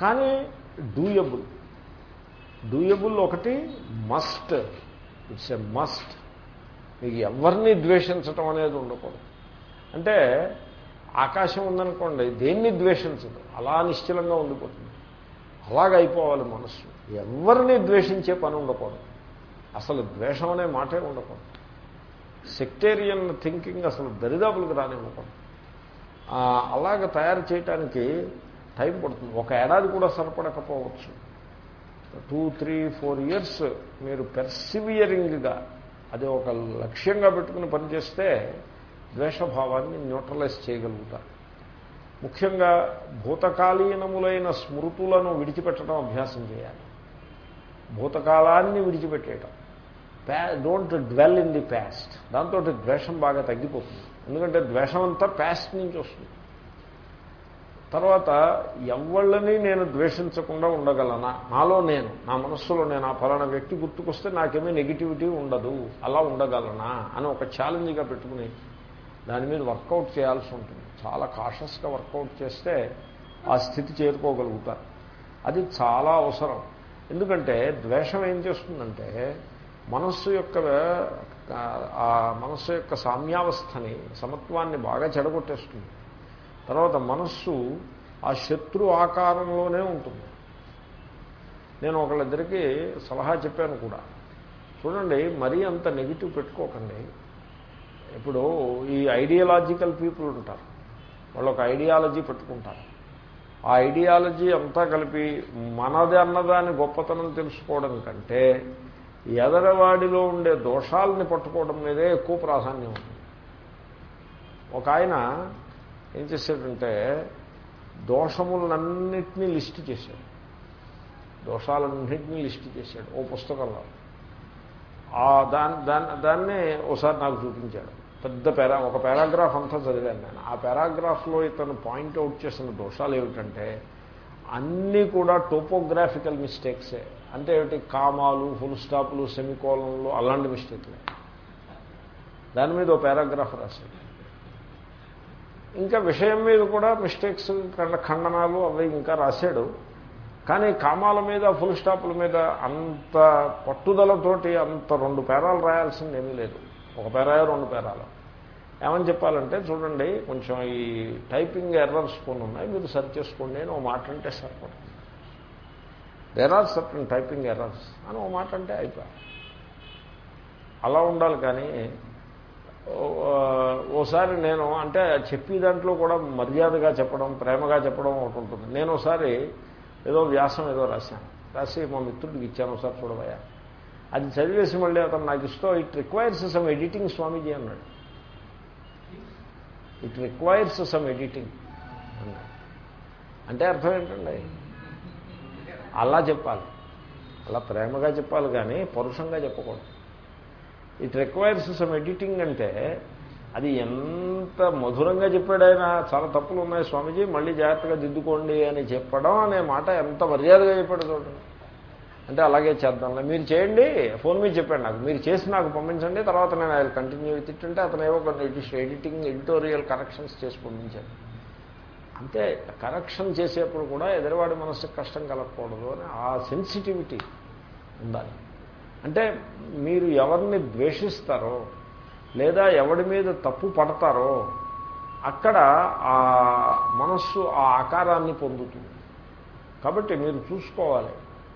కానీ doable. Doable ఒకటి must. It's a must. మీకు ఎవరిని ద్వేషించటం అనేది ఉండకూడదు. అంటే ఆకాశం ఉందనుకోండి దేన్ని ద్వేషించదు? అలా నిశ్చలంగా ఉండిపోతుంది. అలాగ అయిపోవాలి మనస్సు. ఎవరిని ద్వేషించే పని ఉండకూడదు. అసలు ద్వేషం అనే మాటే ఉండకూడదు. సెక్టేరియన్ థింకింగ్ అసలు దరిదాపులకు రానివ్వకూడదు. అలాగ తయారు చేయటానికి టైం పడుతుంది. ఒక ఏడాది కూడా సరిపడకపోవచ్చు. టూ త్రీ ఫోర్ ఇయర్స్ మీరు పెర్సివియరింగ్గా అది ఒక లక్ష్యంగా పెట్టుకుని పనిచేస్తే ద్వేషభావాన్ని న్యూట్రలైజ్ చేయగలుగుతారు. ముఖ్యంగా భూతకాలీనములైన స్మృతులను విడిచిపెట్టడం అభ్యాసం చేయాలి. భూతకాలాన్ని విడిచిపెట్టేయటం. ప్యా don't dwell in the past దాంతో ద్వేషం బాగా తగ్గిపోతుంది. ఎందుకంటే ద్వేషం అంతా ప్యాస్ట్ నుంచి వస్తుంది. తర్వాత ఎవళ్ళని నేను ద్వేషించకుండా ఉండగలనా? నాలో నేను నా మనస్సులో నేను ఆ ఫలానా వ్యక్తి గుర్తుకొస్తే నాకేమీ నెగిటివిటీ ఉండదు. అలా ఉండగలనా? అని ఒక ఛాలెంజ్గా పెట్టుకుని దాని మీద వర్కౌట్ చేయాల్సి ఉంటుంది. చాలా కాషస్గా వర్కౌట్ చేస్తే ఆ స్థితి చేరుకోగలుగుతారు. అది చాలా అవసరం. ఎందుకంటే ద్వేషం ఏం చేస్తుందంటే మనస్సు యొక్క ఆ మనస్సు యొక్క సామ్యావస్థని సమత్వాన్ని బాగా చెడగొట్టేస్తుంది. తర్వాత మనస్సు ఆ శత్రు ఆకారంలోనే ఉంటుంది. నేను ఒకళ్ళిద్దరికీ సలహా చెప్పాను కూడా. చూడండి మరీ అంత నెగిటివ్ పెట్టుకోకండి. ఇప్పుడు ఈ ఐడియాలజికల్ పీపుల్ ఉంటారు. వాళ్ళు ఒక ఐడియాలజీ పెట్టుకుంటారు. ఆ ఐడియాలజీ అంతా కలిపి మనది అన్నదాని గొప్పతనం తెలుసుకోవడం కంటే ఎదరవాడిలో ఉండే దోషాలని పట్టుకోవడం మీదే ఎక్కువ ప్రాధాన్యం ఉంది. ఒక ఆయన ఏం చేశాడంటే దోషములన్నింటినీ లిస్ట్ చేశాడు. దోషాలన్నింటినీ లిస్ట్ చేశాడు ఓ పుస్తకంలో. ఆ దాన్ని దాన్ని దాన్ని ఒకసారి నాకు చూపించాడు. పెద్ద పారా ఒక పారాగ్రాఫ్ అంతా చదివాను నేను. ఆ పారాగ్రాఫ్లో ఇతను పాయింట్అవుట్ చేసిన దోషాలు ఏమిటంటే అన్నీ కూడా టోపోగ్రాఫికల్ మిస్టేక్సే. అంటే ఏమిటి? కామాలు ఫుల్ స్టాప్లు సెమికోలంలు అలాంటి మిస్టేక్లే. దాని మీద ఓ పారాగ్రాఫ్ రాశాడు. ఇంకా విషయం మీద కూడా మిస్టేక్స్ ఖండనాలు అవి ఇంకా రాశాడు. కానీ కామాల మీద ఫుల్ స్టాపుల మీద అంత పట్టుదలతోటి అంత రెండు పేరాలు రాయాల్సింది ఏమీ లేదు. ఒక పేరాయో రెండు పేరాలు. ఏమని చెప్పాలంటే చూడండి కొంచెం ఈ టైపింగ్ ఎర్రర్స్ కొన్ని ఉన్నాయి మీరు సరి చేసుకోండి అని ఓ మాట అంటే సరిపడుతుంది there are certain typing errors అని ఓ మాట అంటే అయిపోయి అలా ఉండాలి కానీ ఓసారి నేను అంటే చెప్పి దాంట్లో కూడా మర్యాదగా చెప్పడం ప్రేమగా చెప్పడం ఒకటి ఉంటుంది. నేను ఒకసారి ఏదో వ్యాసం ఏదో రాశాను. రాసి మా మిత్రుడికి ఇచ్చాను ఒకసారి చూడబోయా అది చదివేసి మళ్ళీ అతను నాకు ఇష్టం it requires some editing Swamiji అన్నాడు. ఇట్ రిక్వైర్స్ సమ్ ఎడిటింగ్ అన్నాడు. అంటే అర్థం ఏంటండి? అలా చెప్పాలి. అలా ప్రేమగా చెప్పాలి కానీ పరుషంగా చెప్పకూడదు. ఇట్ రిక్వైర్స్ సమ్ ఎడిటింగ్ అంటే అది ఎంత మధురంగా చెప్పాడు ఆయన చాలా తప్పులు ఉన్నాయి స్వామీజీ మళ్ళీ జాగ్రత్తగా దిద్దుకోండి అని చెప్పడం అనే మాట ఎంత మర్యాదగా చెప్పాడు చూడండి. అంటే అలాగే చేద్దాంలే. మీరు చేయండి ఫోన్ మీద చెప్పండి నాకు. మీరు చేసి నాకు పంపించండి తర్వాత నేను ఆయన కంటిన్యూ తిట్టుంటే అతను ఏవో కొన్ని ఎడిటింగ్ ఎడిటోరియల్ కరెక్షన్స్ చేసి పంపించాను అంతే కరెక్షన్ చేసేప్పుడు కూడా ఎదురువాడి మనసుకు కష్టం కలగకూడదు అని ఆ సెన్సిటివిటీ ఉండాలి. అంటే మీరు ఎవరిని ద్వేషిస్తారో లేదా ఎవడి మీద తప్పు పడతారో అక్కడ ఆ మనస్సు ఆ ఆకారాన్ని పొందుతుంది. కాబట్టి మీరు చూసుకోవాలి.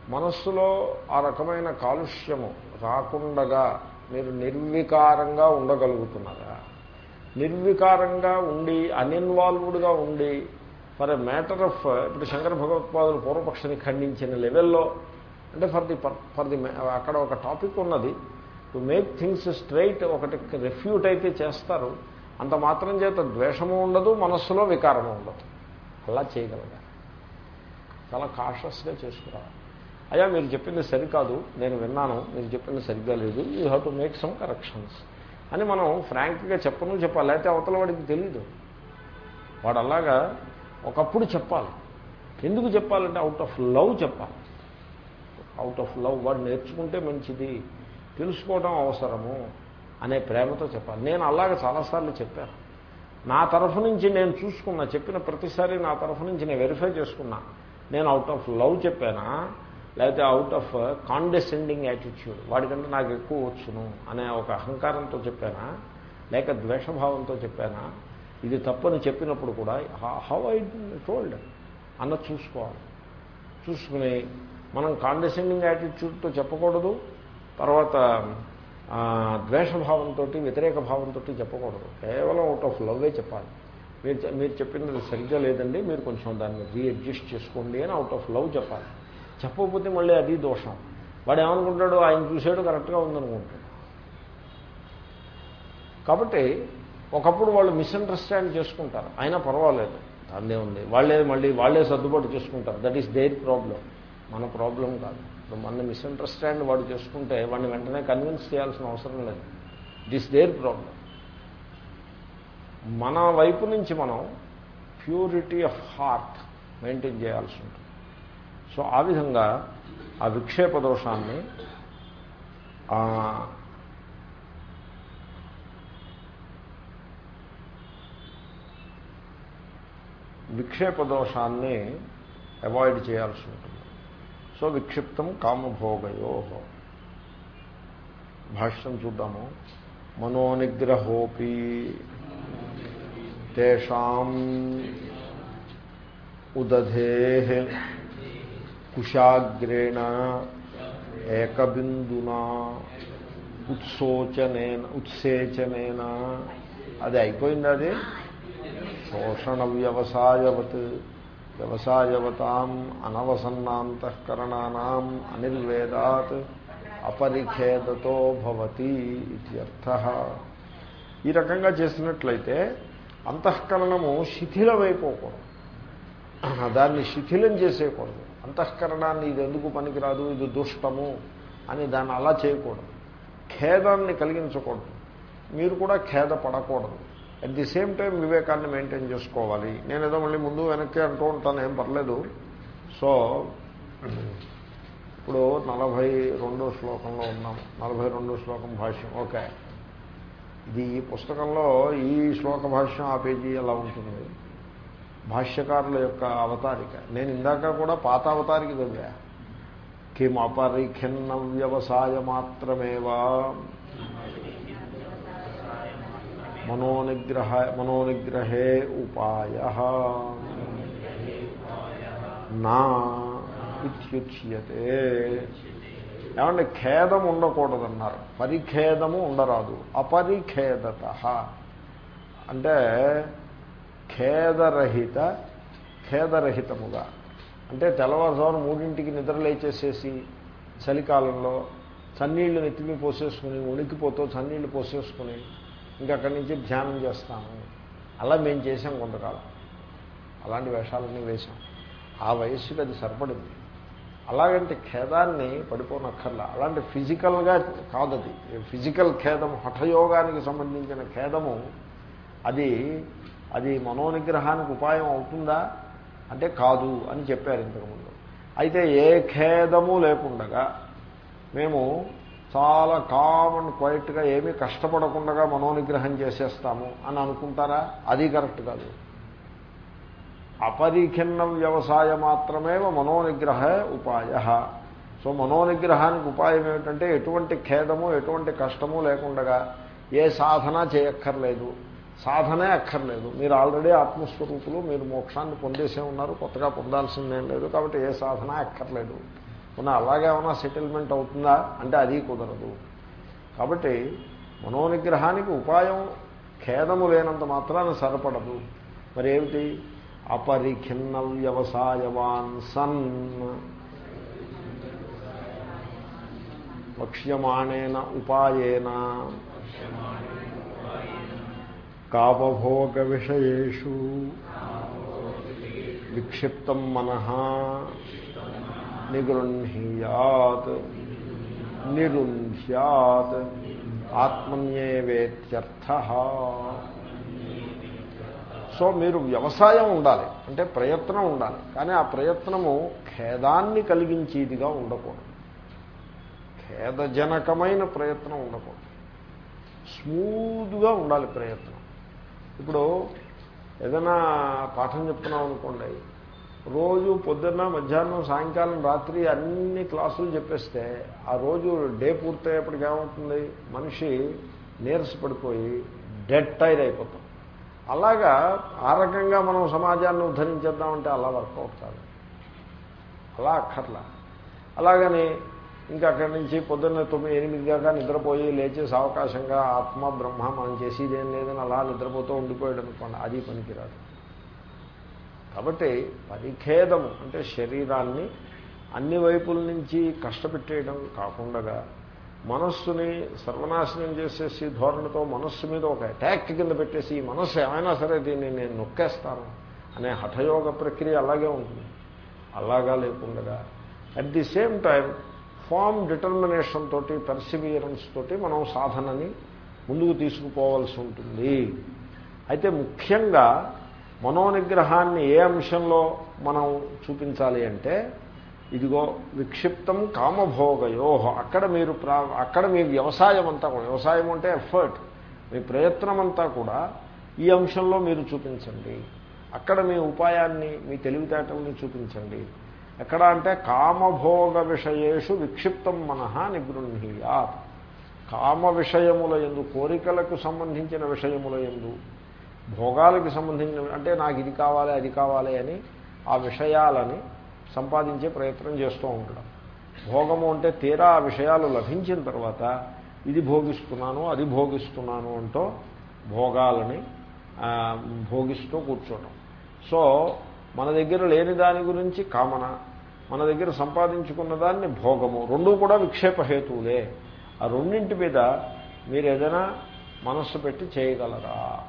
మనస్సులో ఆ రకమైన కాలుష్యము రాకుండగా మీరు నిర్వికారంగా ఉండగలుగుతున్నారా? నిర్వికారంగా ఉండి అన్ఇన్వాల్వ్డ్గా ఉండి ఫర్ ఎ మ్యాటర్ ఆఫ్ ఇప్పుడు శంకర భగవత్పాదులు పూర్వపక్షాన్ని ఖండించిన లెవెల్లో అంటే ఫర్ ది ఫర్ ది అక్కడ ఒక టాపిక్ ఉన్నది. టు మేక్ థింగ్స్ స్ట్రైట్ ఒకటి రిఫ్యూట్ అయితే చేస్తారు. అంత మాత్రం చేత ద్వేషము ఉండదు మనస్సులో వికారము ఉండదు. అలా చేయగలగాలి. చాలా కాషస్గా చేసుకురావాలి. అయ్యా మీరు చెప్పింది సరికాదు. నేను విన్నాను. మీరు చెప్పింది సరిగ్గా లేదు. You have to make some corrections అని మనం ఫ్రాంక్గా చెప్పను చెప్పాలి. లేకపోతే అవతల వాడికి తెలీదు. వాడు అలాగా ఒకప్పుడు చెప్పాలి. ఎందుకు చెప్పాలంటే అవుట్ ఆఫ్ లవ్ చెప్పాలి. అవుట్ ఆఫ్ లవ్ వాడు నేర్చుకుంటే మంచిది. తెలుసుకోవడం అవసరము అనే ప్రేమతో చెప్పాలి. నేను అలాగ చాలాసార్లు చెప్పాను. నా తరఫు నుంచి నేను చూసుకున్నా చెప్పిన ప్రతిసారి నా తరఫు నుంచి నేను వెరిఫై చేసుకున్నా. నేను అవుట్ ఆఫ్ లవ్ చెప్పానా? లేకపోతే అవుట్ ఆఫ్ కాండెసెండింగ్ యాటిట్యూడ్ వాడికంటే నాకు ఎక్కువ వచ్చును అనే ఒక అహంకారంతో చెప్పానా? లేక ద్వేషభావంతో చెప్పానా? ఇది తప్పని చెప్పినప్పుడు కూడా హౌ ఐ టోల్డ్ అన్న చూసుకోవాలి. చూసుకుని మనం కాండెసెండింగ్ యాటిట్యూడ్తో చెప్పకూడదు. తర్వాత ద్వేషభావంతో వ్యతిరేక భావంతో చెప్పకూడదు. కేవలం అవుట్ ఆఫ్ లవ్వే చెప్పాలి. మీరు మీరు చెప్పినది సరిగ్గా లేదండి. మీరు కొంచెం దాన్ని రీఅడ్జస్ట్ చేసుకోండి అని అవుట్ ఆఫ్ లవ్ చెప్పాలి. చెప్పకపోతే మళ్ళీ అది దోషం. వాడు ఏమనుకుంటాడు ఆయన చూసాడు కరెక్ట్గా ఉందనుకుంటాడు. కాబట్టి ఒకప్పుడు వాళ్ళు మిస్అండర్స్టాండ్ చేసుకుంటారు. అయినా పర్వాలేదు. దాన్నే ఉంది. వాళ్ళే మళ్ళీ వాళ్ళే సర్దుబాటు చేసుకుంటారు. దట్ ఈస్ దేర్ ప్రాబ్లం మన ప్రాబ్లం కాదు. ఇప్పుడు మన మిస్అండర్స్టాండ్ వాడు చేసుకుంటే వాడిని వెంటనే కన్విన్స్ చేయాల్సిన అవసరం లేదు. దిస్ దేర్ ప్రాబ్లం మన వైపు నుంచి మనం ప్యూరిటీ ఆఫ్ హార్ట్ మెయింటైన్ చేయాల్సి ఉంటుంది. సో ఆ విధంగా ఆ విక్షేప దోషాన్ని విక్షేప దోషాన్ని అవాయిడ్ చేయాల్సి ఉంటుంది. సో విక్షిప్తం కామభోగయో. భాష్యం చూద్దాము. మనోనిగ్రహోపి తేషాం ఉదధే కుశాగ్రేణ ఏకబిందునా ఉత్సోచనేన ఉత్సేచనేన. అది అయిపోయింది అది? శోషణ వ్యవసాయవత్. వ్యవసాయవతాం అనవసన్నాంతఃకరణానాం అనిర్వేదాత్ అపరిఖేదతో భవతి ఇత్యర్థ. ఈ రకంగా చేసినట్లయితే అంతఃకరణము శిథిలమైపోకూడదు దాన్ని శిథిలం చేసేయకూడదు. అంతఃకరణాన్ని ఇది ఎందుకు పనికిరాదు? ఇది దుష్టము అని దాన్ని అలా చేయకూడదు. ఖేదాన్ని కలిగించకూడదు. మీరు కూడా ఖేద పడకూడదు. అట్ ది సేమ్ టైం వివేకాన్ని మెయింటైన్ చేసుకోవాలి. నేను ఏదో మళ్ళీ ముందు వెనక్కి అంటూ ఉంటాను ఏం పర్లేదు. సో ఇప్పుడు నలభై రెండో శ్లోకంలో ఉన్నాం. నలభై రెండో శ్లోకం భాష్యం. ఓకే. ఇది ఈ పుస్తకంలో ఈ శ్లోక భాష్యం ఆ పేజీ ఎలా ఉంటుంది. భాష్యకారుల యొక్క అవతారిక. నేను ఇందాక కూడా పాత అవతారిక చదివా కిమపరిఖిన్న వ్యవసాయ మాత్రమేవా. మనోనిగ్రహ మనోనిగ్రహే ఉపాయ. నా ఇత్యుచ్యతే. ఏమంటే ఖేదం ఉండకూడదన్నారు. పరిఖేదము ఉండరాదు. అపరిఖేదత. అంటే ఖేదరహిత ఖేదరహితముగా. అంటే తెల్లవారుజామున మూడింటికి నిద్ర లేచేసేసి చలికాలంలో చన్నీళ్ళు నెత్తిమి పోసేసుకుని ఉనికిపోతూ చన్నీళ్ళు పోసేసుకుని ఇంకా అక్కడి నుంచి ధ్యానం చేస్తాము. అలా మేము చేసాం కొంతకాలం. అలాంటి వేషాలన్నీ వేశాం. ఆ వయస్సుకి అది సరిపడింది. అలాగంటే ఖేదాన్ని పడిపోనక్కర్లా. అలాంటి ఫిజికల్గా కాదది. ఫిజికల్ ఖేదం హఠయోగానికి సంబంధించిన ఖేదము అది అది మనోనిగ్రహానికి ఉపాయం అవుతుందా? అంటే కాదు అని చెప్పారు ఇంతకుముందు. అయితే ఏ ఖేదము లేకుండగా మేము చాలా కామ్ అండ్ క్వైట్గా ఏమీ కష్టపడకుండా మనోనిగ్రహం చేసేస్తాము అని అనుకుంటారా? అది కరెక్ట్ కాదు. అపరిఖిన్న వ్యవసాయ మాత్రమే మనోనిగ్రహ ఉపాయ. సో మనోనిగ్రహానికి ఉపాయం ఏమిటంటే ఎటువంటి ఖేదము ఎటువంటి కష్టము లేకుండగా ఏ సాధన చేయక్కర్లేదు. సాధనే అక్కర్లేదు. మీరు ఆల్రెడీ ఆత్మస్వరూపులు మీరు మోక్షాన్ని పొందేసే ఉన్నారు కొత్తగా పొందాల్సిందేం లేదు కాబట్టి ఏ సాధన అక్కర్లేదు. ఉన్న అలాగే ఏమైనా సెటిల్మెంట్ అవుతుందా? అంటే అది కుదరదు. కాబట్టి మనోనిగ్రహానికి ఉపాయం ఖేదము లేనంత మాత్రాన సరిపడదు. మరి ఏమిటి అపరిఖిన్న వ్యవసాయవాన్ సన్. వక్ష్యమాణేన ఉపాయేన. కాపభోగ విషయూ విక్షిప్తం మన. నిగృహ్యాత్ నిరుంధ్యాత్ ఆత్మన్యేవేత్యర్థ సో మీరు వ్యవసాయం ఉండాలి. అంటే ప్రయత్నం ఉండాలి. కానీ ఆ ప్రయత్నము ఖేదాన్ని కలిగించేదిగా ఉండకూడదు. ఖేదజనకమైన ప్రయత్నం ఉండకూడదు. స్మూత్గా ఉండాలి ప్రయత్నం. ఇప్పుడు ఏదైనా పాఠం చెప్తున్నాం అనుకోండి రోజు పొద్దున్న మధ్యాహ్నం సాయంకాలం రాత్రి అన్ని క్లాసులు చెప్పేస్తే ఆ రోజు డే పూర్తయ్యేప్పటికి ఏమవుతుంది? మనిషి నీరసపడిపోయి డెడ్ టైర్ అయిపోతాం. అలాగా ఆ రకంగా మనం సమాజాన్ని ఉద్ధరించేద్దామంటే అలా వర్కౌట్ కాదు. అలా అక్కర్లా. అలాగని ఇంకా అక్కడి నుంచి పొద్దున్న తొమ్మిది ఎనిమిది దాకా నిద్రపోయి లేచేసి అవకాశంగా ఆత్మ బ్రహ్మ మనం చేసేదేం లేదని అలా నిద్రపోతూ ఉండిపోయాడు అనుకోండి అది పనికిరాదు. కాబట్టి పరిఖేదము అంటే శరీరాన్ని అన్ని వైపుల నుంచి కష్టపెట్టేయడం కాకుండా మనస్సుని సర్వనాశనం చేసేసి ధోరణితో మనస్సు మీద ఒక అటాక్ కింద పెట్టేసి ఈ మనస్సు ఏమైనా సరే దీన్ని నేను నొక్కేస్తాను అనే హఠయోగ ప్రక్రియ అలాగే ఉంటుంది. అలాగా లేకుండా at the same time firm determination తోటి పర్సివియరెన్స్ తోటి మనం సాధనని ముందుకు తీసుకుపోవాల్సి ఉంటుంది. అయితే ముఖ్యంగా మనోనిగ్రహాన్ని ఏ అంశంలో మనం చూపించాలి అంటే ఇదిగో విక్షిప్తం కామభోగయో. అక్కడ మీరు ప్రా అక్కడ మీ వ్యవసాయం అంతా కూడా వ్యవసాయం అంటే ఎఫర్ట్ మీ ప్రయత్నం అంతా కూడా ఈ అంశంలో మీరు చూపించండి. అక్కడ మీ ఉపాయాన్ని మీ తెలివితేటల్ని చూపించండి. ఎక్కడ అంటే కామభోగ విషయేషు విక్షిప్తం మనహ నిగృహీయాత్ కామ విషయముల ఎందు కోరికలకు సంబంధించిన విషయముల ఎందు భోగాలకు సంబంధించిన అంటే నాకు ఇది కావాలి అది కావాలి అని ఆ విషయాలని సంపాదించే ప్రయత్నం చేస్తూ ఉండడం. భోగము అంటే తీరా ఆ విషయాలు లభించిన తర్వాత ఇది భోగిస్తున్నాను అది భోగిస్తున్నాను అంటూ భోగాలని భోగిస్తూ కూర్చోవడం. సో మన దగ్గర లేని దాని గురించి కామన మన దగ్గర సంపాదించుకున్న దాన్ని భోగము రెండూ కూడా విక్షేపహేతువులే ఆ రెండింటి మీద మీరు ఏదైనా మనస్సు పెట్టి చేయగలరా?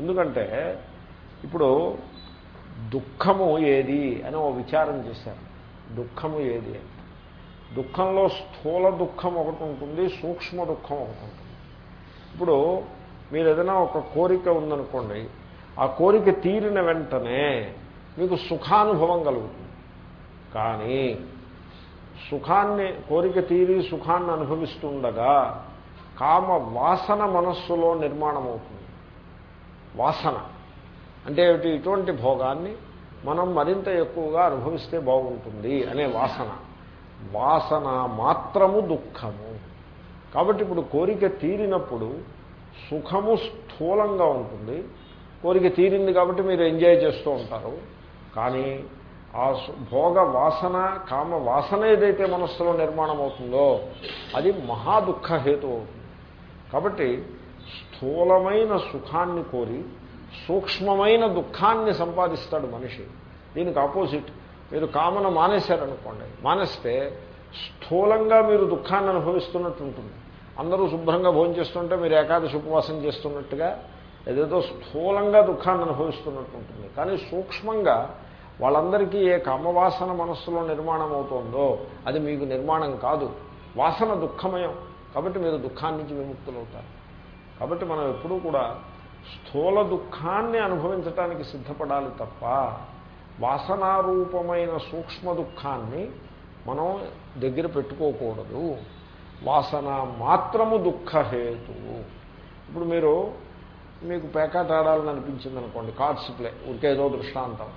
ఎందుకంటే ఇప్పుడు దుఃఖము ఏది అని ఓ విచారం చేశారు. దుఃఖము ఏది అని దుఃఖంలో స్థూల దుఃఖం ఒకటి ఉంటుంది సూక్ష్మ దుఃఖం ఒకటి ఉంటుంది. ఇప్పుడు మీరు ఏదైనా ఒక కోరిక ఉందనుకోండి ఆ కోరిక తీరిన వెంటనే మీకు సుఖానుభవం కలుగుతుంది. కానీ సుఖాన్ని కోరిక తీరి సుఖాన్ని అనుభవిస్తుండగా కామ వాసన మనస్సులో నిర్మాణం అవుతుంది వాసన. అంటే ఇటువంటి భోగాన్ని మనం మరింత ఎక్కువగా అనుభవిస్తే బాగుంటుంది అనే వాసన. వాసన మాత్రము దుఃఖము. కాబట్టి ఇప్పుడు కోరిక తీరినప్పుడు సుఖము స్థూలంగా ఉంటుంది. కోరిక తీరింది కాబట్టి మీరు ఎంజాయ్ చేస్తూ ఉంటారు. కానీ ఆ భోగ వాసన కామ వాసన ఏదైతే మనస్సులో నిర్మాణం అవుతుందో అది మహా దుఃఖహేతు అవుతుంది. కాబట్టి స్థూలమైన సుఖాన్ని కోరి సూక్ష్మమైన దుఃఖాన్ని సంపాదిస్తాడు మనిషి. దీనికి ఆపోజిట్. మీరు కామన మానేశారనుకోండి మానేస్తే స్థూలంగా మీరు దుఃఖాన్ని అనుభవిస్తున్నట్టు ఉంటుంది. అందరూ శుభ్రంగా భోజనం చేస్తుంటే మీరు ఏకాదశి ఉపవాసం చేస్తున్నట్టుగా ఏదేదో స్థూలంగా దుఃఖాన్ని అనుభవిస్తున్నట్టు ఉంటుంది. కానీ సూక్ష్మంగా వాళ్ళందరికీ ఏ కామవాసన మనస్సులో నిర్మాణం అవుతుందో అది మీకు నిర్మాణం కాదు. వాసన దుఃఖమయం. కాబట్టి మీరు దుఃఖాన్నించి విముక్తులవుతారు. కాబట్టి మనం ఎప్పుడూ కూడా స్థూల దుఃఖాన్ని అనుభవించటానికి సిద్ధపడాలి తప్ప వాసనారూపమైన సూక్ష్మ దుఃఖాన్ని మనం దగ్గర పెట్టుకోకూడదు. వాసన మాత్రము దుఃఖహేతువు ఇప్పుడు మీరు మీకు పేకాట ఆడాలని అనిపించింది అనుకోండి కార్డ్స్ ప్లే ఉరికేదో దృష్టాంతం.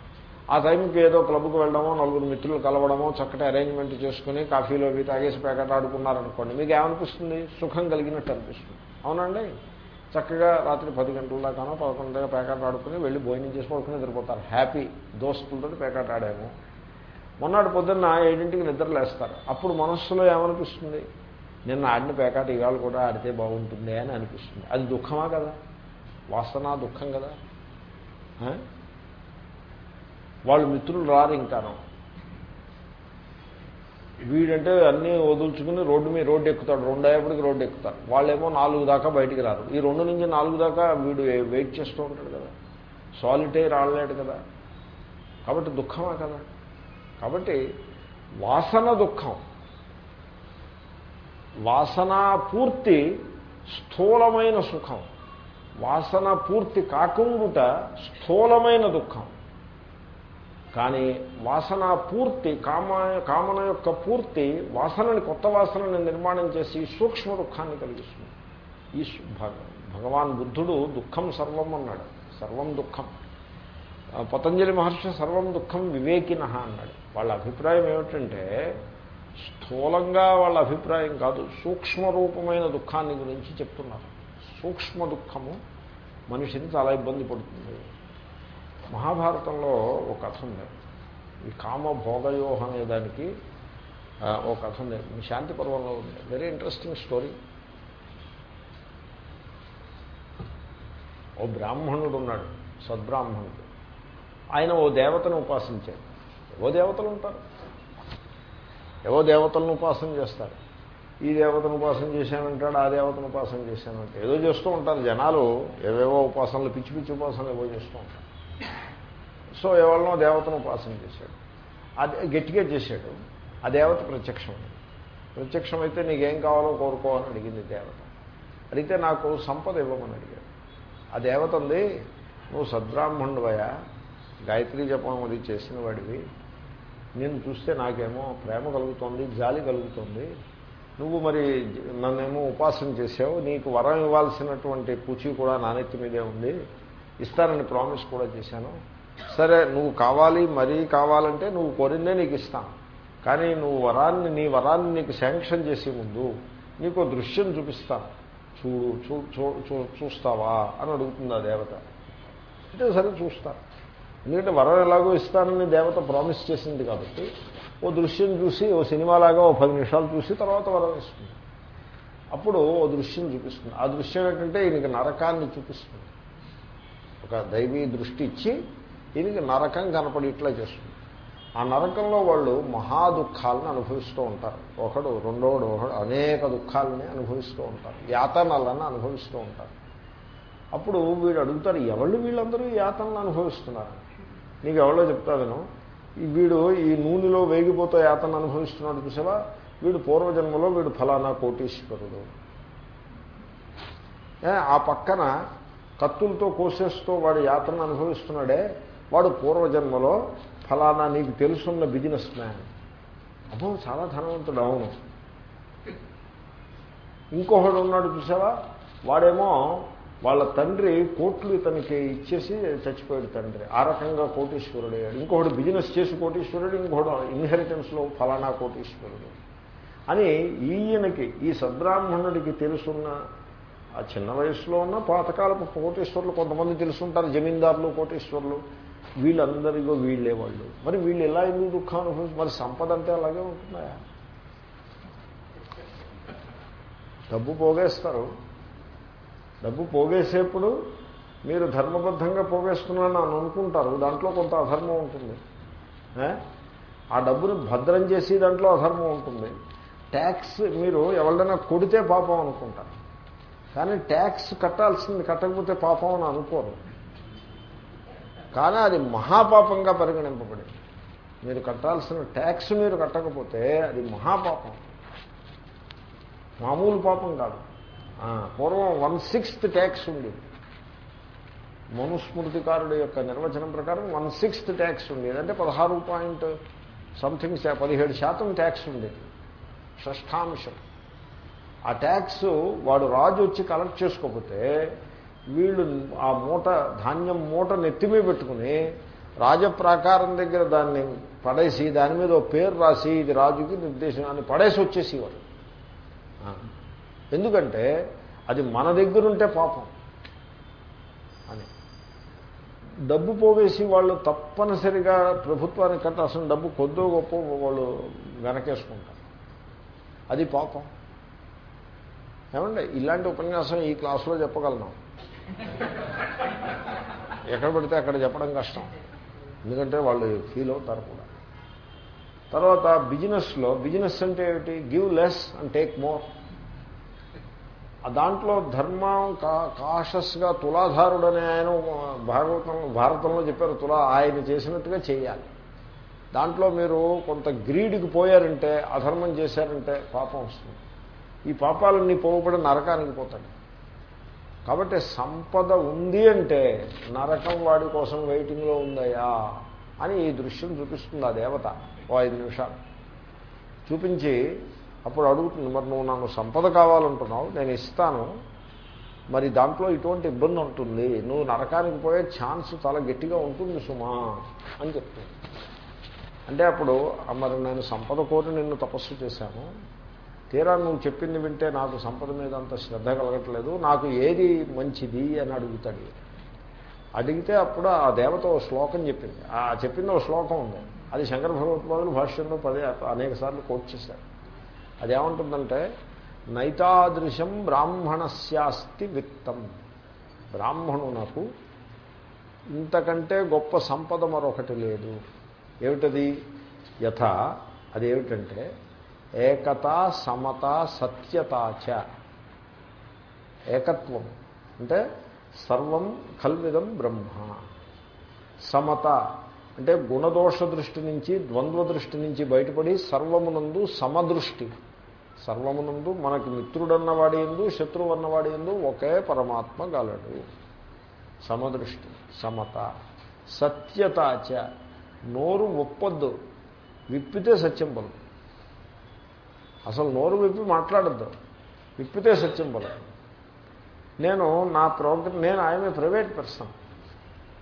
ఆ టైంకి ఏదో క్లబ్కి వెళ్ళడమో నలుగురు మిత్రులు కలవడమో చక్కటి అరేంజ్మెంట్ చేసుకుని కాఫీలో అవి తాగేసి పేకాట ఆడుకున్నారనుకోండి మీకు ఏమనిపిస్తుంది? సుఖం కలిగినట్టు అనిపిస్తుంది. అవునండి చక్కగా రాత్రి పది గంటల దాకానో పదకొండు దాకా పేకాట ఆడుకుని వెళ్ళి భోజనం చేసి పడుకుని నిద్రపోతారు. హ్యాపీ దోస్తులతో పేకాట ఆడాము మొన్నటి పొద్దున్న ఏడింటికి నిద్రలేస్తారు అప్పుడు మనస్సులో ఏమనిపిస్తుంది? నిన్న ఆడిన పేకాట ఇవాళ కూడా ఆడితే బాగుంటుంది అని అనిపిస్తుంది. అది దుఃఖమా కదా? వాసన దుఃఖం కదా? వాళ్ళు మిత్రులు రారు ఇంకాను. వీడంటే అన్నీ వదులుచుకుని రోడ్డు మీద రోడ్డు ఎక్కుతాడు. రెండు అయ్యేపటికి రోడ్డు ఎక్కుతాడు. వాళ్ళేమో నాలుగు దాకా బయటికి రారు. ఈ రెండు నుంచి నాలుగు దాకా వీడు వెయిట్ చేస్తూ ఉంటాడు కదా. సాలిటే రాలేడు కదా. కాబట్టి దుఃఖమా కదా? కాబట్టి వాసన దుఃఖం. వాసన పూర్తి స్థూలమైన సుఖం. వాసన పూర్తి కాకుండుట స్థూలమైన దుఃఖం. కానీ వాసన పూర్తి కామ కామన యొక్క పూర్తి వాసనని కొత్త వాసనని నిర్మాణం చేసి సూక్ష్మ దుఃఖాన్ని కలిగిస్తుంది. ఈ భగవాన్ బుద్ధుడు దుఃఖం సర్వం అన్నాడు. సర్వం దుఃఖం. పతంజలి మహర్షి సర్వం దుఃఖం వివేకిన అన్నాడు. వాళ్ళ అభిప్రాయం ఏమిటంటే స్థూలంగా వాళ్ళ అభిప్రాయం కాదు సూక్ష్మ రూపమైన దుఃఖాన్ని గురించి చెప్తున్నారు. సూక్ష్మ దుఃఖము మనిషిని చాలా ఇబ్బంది పడుతుంది. మహాభారతంలో ఒక కథ ఉంది. ఈ కామ భోగయోహ అనే దానికి ఒక కథ ఉంది. మీ శాంతి పర్వంలో ఉంది. వెరీ ఇంట్రెస్టింగ్ స్టోరీ ఓ బ్రాహ్మణుడు ఉన్నాడు సద్బ్రాహ్మణుడు. ఆయన ఓ దేవతను ఉపాసించాడు. ఏవో దేవతలు ఉంటారు? ఏవో దేవతలను ఉపాసన చేస్తారు? ఈ దేవతను ఉపాసన చేశానంటాడు ఆ దేవతను ఉపాసన చేశానంటే ఏదో చేస్తూ ఉంటారు జనాలు. ఏవేవో ఉపాసనలు పిచ్చి పిచ్చి ఉపాసనలు ఏవో చేస్తూ ఉంటారు. సో ఎవరినో దేవతను ఉపాసన చేశాడు. అది గట్టిగా చేశాడు. ఆ దేవత ప్రత్యక్షం. ప్రత్యక్షమైతే నీకేం కావాలో కోరుకో అని అడిగింది దేవత. అడిగితే నాకు సంపద ఇవ్వమని అడిగాడు. ఆ దేవత ఉంది నువ్వు సద్బ్రాహ్మణుడువయా గాయత్రీ జపం అది చేసిన వాడివి. నేను చూస్తే నాకేమో ప్రేమ కలుగుతుంది జాలి కలుగుతుంది. నువ్వు మరి నన్నేమో ఉపాసన చేసావు నీకు వరం ఇవ్వాల్సినటువంటి పూచి కూడా నానెత్తి మీదే ఉంది. ఇస్తానని ప్రామిస్ కూడా చేశాను. సరే నువ్వు కావాలి మరీ కావాలంటే నువ్వు కోరిందే నీకు ఇస్తాను కానీ నువ్వు వరాన్ని నీ వరాన్ని నీకు శాంక్షన్ చేసే ముందు నీకు దృశ్యం చూపిస్తాను చూడు చూ చూ- చూ- చూస్తావా అని అడుగుతుంది ఆ దేవత. అంటే సరే చూస్తా. ఎందుకంటే వరం ఎలాగో ఇస్తానని దేవత ప్రామిస్ చేసింది కాబట్టి ఓ దృశ్యం చూసి ఓ సినిమాలాగా ఓ పది నిమిషాలు చూసి తర్వాత వరం ఇస్తుంది. అప్పుడు ఓ దృశ్యం చూపిస్తుంది. ఆ దృశ్యం ఏంటంటే ఈయనకి నరకాన్ని చూపిస్తుంది. ఒక దైవీ దృష్టి ఇచ్చి దీనికి నరకం కనపడి ఇట్లా చేస్తుంది. ఆ నరకంలో వాళ్ళు మహా దుఃఖాలను అనుభవిస్తూ ఉంటారు. ఒకడు రెండోడు ఒకడు అనేక దుఃఖాలని అనుభవిస్తూ ఉంటారు. యాతనలను అనుభవిస్తూ ఉంటారు. అప్పుడు వీడు అడుగుతారు ఎవళ్ళు వీళ్ళందరూ ఈ యాతనలు అనుభవిస్తున్నారు? నీకు ఎవరో చెప్తా వీడు ఈ నూనెలో వేగిపోతే యాతన అనుభవిస్తున్నాడు చూసావా? వీడు పూర్వజన్మలో వీడు ఫలానా కోటీశ్వరుడు. ఆ పక్కన కత్తులతో కోసేస్తూ వాడు యాత్రను అనుభవిస్తున్నాడే. వాడు పూర్వజన్మలో ఫలానా నీకు తెలుసున్న బిజినెస్ మ్యాన్. అబ్బో చాలా ధనవంతుడు అవును. ఇంకొకడు ఉన్నాడు చూసావా? వాడేమో వాళ్ళ తండ్రి కోట్లు ఇతనికి ఇచ్చేసి చచ్చిపోయాడు తండ్రి. ఆ రకంగా కోటీశ్వరుడు అయ్యాడు. ఇంకొకడు బిజినెస్ చేసి కోటీశ్వరుడు ఇంకొకడు ఇన్హెరిటెన్స్లో ఫలానా కోటీశ్వరుడు. అని ఈయనకి ఈ సద్బ్రాహ్మణుడికి తెలుసున్న ఆ చిన్న వయసులో ఉన్న పాతకాలపు కోటీశ్వరులు కొంతమంది తెలుసుంటారు జమీందారులు కోటీశ్వరులు. వీళ్ళందరిగో వీళ్ళే వాళ్ళు మరి వీళ్ళు ఎలా ఎందుకు దుఃఖం అనుభవించి మరి సంపద అంటే అలాగే ఉంటుందా? డబ్బు పోగేస్తారు. డబ్బు పోగేసేప్పుడు మీరు ధర్మబద్ధంగా పోగేస్తున్నారని అని అనుకుంటారు. దాంట్లో కొంత అధర్మం ఉంటుంది. ఆ డబ్బుని భద్రం చేసి దాంట్లో అధర్మం ఉంటుంది. ట్యాక్స్ మీరు ఎవరిదైనా కొడితే పాపం అనుకుంటారు. కానీ ట్యాక్స్ కట్టాల్సింది కట్టకపోతే పాపం అని అనుకోరు. కానీ అది మహాపాపంగా పరిగణింపబడింది. మీరు కట్టాల్సిన ట్యాక్స్ మీరు కట్టకపోతే అది మహాపాపం. మామూలు పాపం కాదు. పూర్వం వన్ సిక్స్త్ ట్యాక్స్ ఉండేది. మనుస్మృతికారుడు యొక్క నిర్వచనం ప్రకారం వన్ సిక్స్త్ ట్యాక్స్ ఉండేది. అంటే పదహారు పాయింట్ సంథింగ్ పదిహేడు శాతం ట్యాక్స్ ఉండేది. షష్ఠాంశం. ఆ ట్యాక్స్ వాడు రాజు వచ్చి కలెక్ట్ చేసుకోకపోతే వీళ్ళు ఆ మూట ధాన్యం మూట నెత్తిమీ పెట్టుకుని రాజప్రాకారం దగ్గర దాన్ని పడేసి దాని మీద ఓ పేరు రాసి ఇది రాజుకి నిర్దేశం అని పడేసి వచ్చేసేవారు. ఎందుకంటే అది మన దగ్గరుంటే పాపం. అని. డబ్బు పోగేసి వాళ్ళు తప్పనిసరిగా ప్రభుత్వానికి కట్టాల్సిన డబ్బు కొద్దో గొప్ప వాళ్ళు వెనకేసుకుంటారు. అది పాపం. ఏమండి? ఇలాంటి ఉపన్యాసం ఈ క్లాసులో చెప్పగలను? ఎక్కడ పెడితే అక్కడ చెప్పడం కష్టం. ఎందుకంటే వాళ్ళు ఫీల్ అవుతారు కూడా. తర్వాత బిజినెస్లో బిజినెస్ అంటే ఏమిటి? Give less and take more. దాంట్లో ధర్మం కా కాషస్గా తులాధారుడనే ఆయన భాగవతం భారతంలో చెప్పారు తులా ఆయన చేసినట్టుగా చేయాలి. దాంట్లో మీరు కొంత గ్రీడ్కి పోయారంటే అధర్మం చేశారంటే పాపం వస్తుంది. ఈ పాపాలన్నీ పోవబడి నరకానికి పోతాడు. కాబట్టి సంపద ఉంది అంటే నరకం వాడి కోసం వెయిటింగ్లో ఉందయా అని ఈ దృశ్యం చూపిస్తుంది ఆ దేవత ఓ ఐదు నిమిషాలు. చూపించి అప్పుడు అడుగుతుంది మరి నువ్వు నన్ను సంపద కావాలంటున్నావు నేను ఇస్తాను. మరి దాంట్లో ఇటువంటి ఇబ్బంది ఉంటుంది. నువ్వు నరకానికి పోయే ఛాన్స్ చాలా గట్టిగా ఉంటుంది సుమా అని చెప్తుంది. అంటే అప్పుడు మరి నేను సంపద కోరి నిన్ను తపస్సు చేశాను. తీరా నువ్వు చెప్పింది వింటే నాకు సంపద మీద అంత శ్రద్ధ కలగట్లేదు నాకు ఏది మంచిది అని అడుగుతాడు. అడిగితే అప్పుడు ఆ దేవత ఓ శ్లోకం చెప్పింది. ఆ చెప్పింది ఓ శ్లోకం ఉంది. అది శంకర భగవత్పాదులు భాష్యంలో పదే అనేక సార్లు కోట్ చేశారు. అదేమంటుందంటే నైతాదృశం బ్రాహ్మణస్యాస్తి విత్తం. బ్రాహ్మణు నాకు ఇంతకంటే గొప్ప సంపద మరొకటి లేదు. ఏమిటది? యథ అదేమిటంటే ఏకత సమత సత్యతాచ ఏకత్వం. అంటే సర్వం కల్విదం బ్రహ్మ. సమత అంటే గుణదోష దృష్టి నుంచి ద్వంద్వ దృష్టి నుంచి బయటపడి సర్వమునందు సమదృష్టి. సర్వమునందు మనకి మిత్రుడన్నవాడి ఎందు శత్రువు అన్నవాడి ఎందు ఒకే పరమాత్మ గలడు. సమదృష్టి సమత. సత్యతాచ నోరు ఒప్పొద్దు విప్పితే సత్యం పలుకు అసలు నోరు విప్పి మాట్లాడద్దు. విప్పితే సత్యం పలుకు నేను నా ప్రోగ్రామ్ నేను ఐఎమ్ ఏ ప్రైవేట్ పర్సన్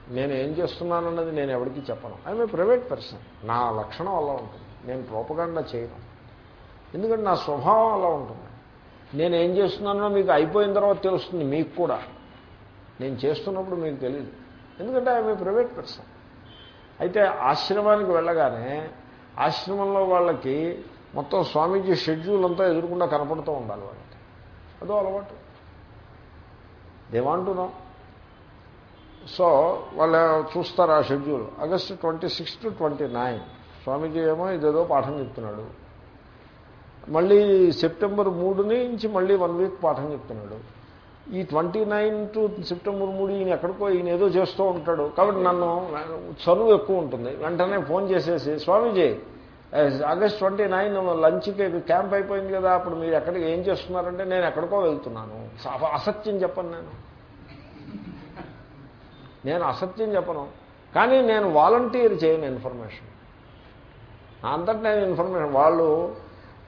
నేను ఏం చేస్తున్నానన్నది నేను ఎవరికి చెప్పను. ఐఎమ్ ఏ ప్రైవేట్ పర్సన్ నా లక్షణం అలా ఉంటుంది. నేను ప్రోపగండా చేయను. ఎందుకంటే నా స్వభావం అలా ఉంటుంది. నేను ఏం చేస్తున్నానో మీకు అయిపోయిన తర్వాత తెలుస్తుంది మీకు కూడా. నేను చేస్తున్నప్పుడు మీకు తెలియదు ఎందుకంటే ఐఎమ్ ఏ ప్రైవేట్ పర్సన్ అయితే ఆశ్రమానికి వెళ్ళగానే ఆశ్రమంలో వాళ్ళకి మొత్తం స్వామీజీ షెడ్యూల్ అంతా ఎదురుకుండా కనపడుతూ ఉండాలి వాళ్ళకి. అదో అలవాటు. దేవాంటున్నాం సో వాళ్ళు చూస్తారు ఆ schedule. August twenty six to twenty nine Swamiji ఏమో ఇదేదో పాఠం చెప్తున్నాడు. మళ్ళీ సెప్టెంబర్ మూడు నుంచి మళ్ళీ వన్ వీక్ పాఠం చెప్తున్నాడు. ఈ ట్వంటీ నైన్ టు సెప్టెంబర్ మూడు ఈయన ఎక్కడికో ఈయన ఏదో చేస్తూ ఉంటాడు. కాబట్టి నన్ను చనువు ఎక్కువ ఉంటుంది. వెంటనే ఫోన్ చేసేసి స్వామీజీ ఆగస్ట్ ట్వంటీ నైన్ లంచ్కి క్యాంప్ అయిపోయింది కదా అప్పుడు మీరు ఎక్కడికి ఏం చేస్తున్నారంటే నేను ఎక్కడికో వెళ్తున్నాను. అసత్యం చెప్పను నేను. నేను అసత్యం చెప్పను. కానీ నేను వాలంటీర్ చేయను ఇన్ఫర్మేషన్. అంతటి నేను ఇన్ఫర్మేషన్ వాళ్ళు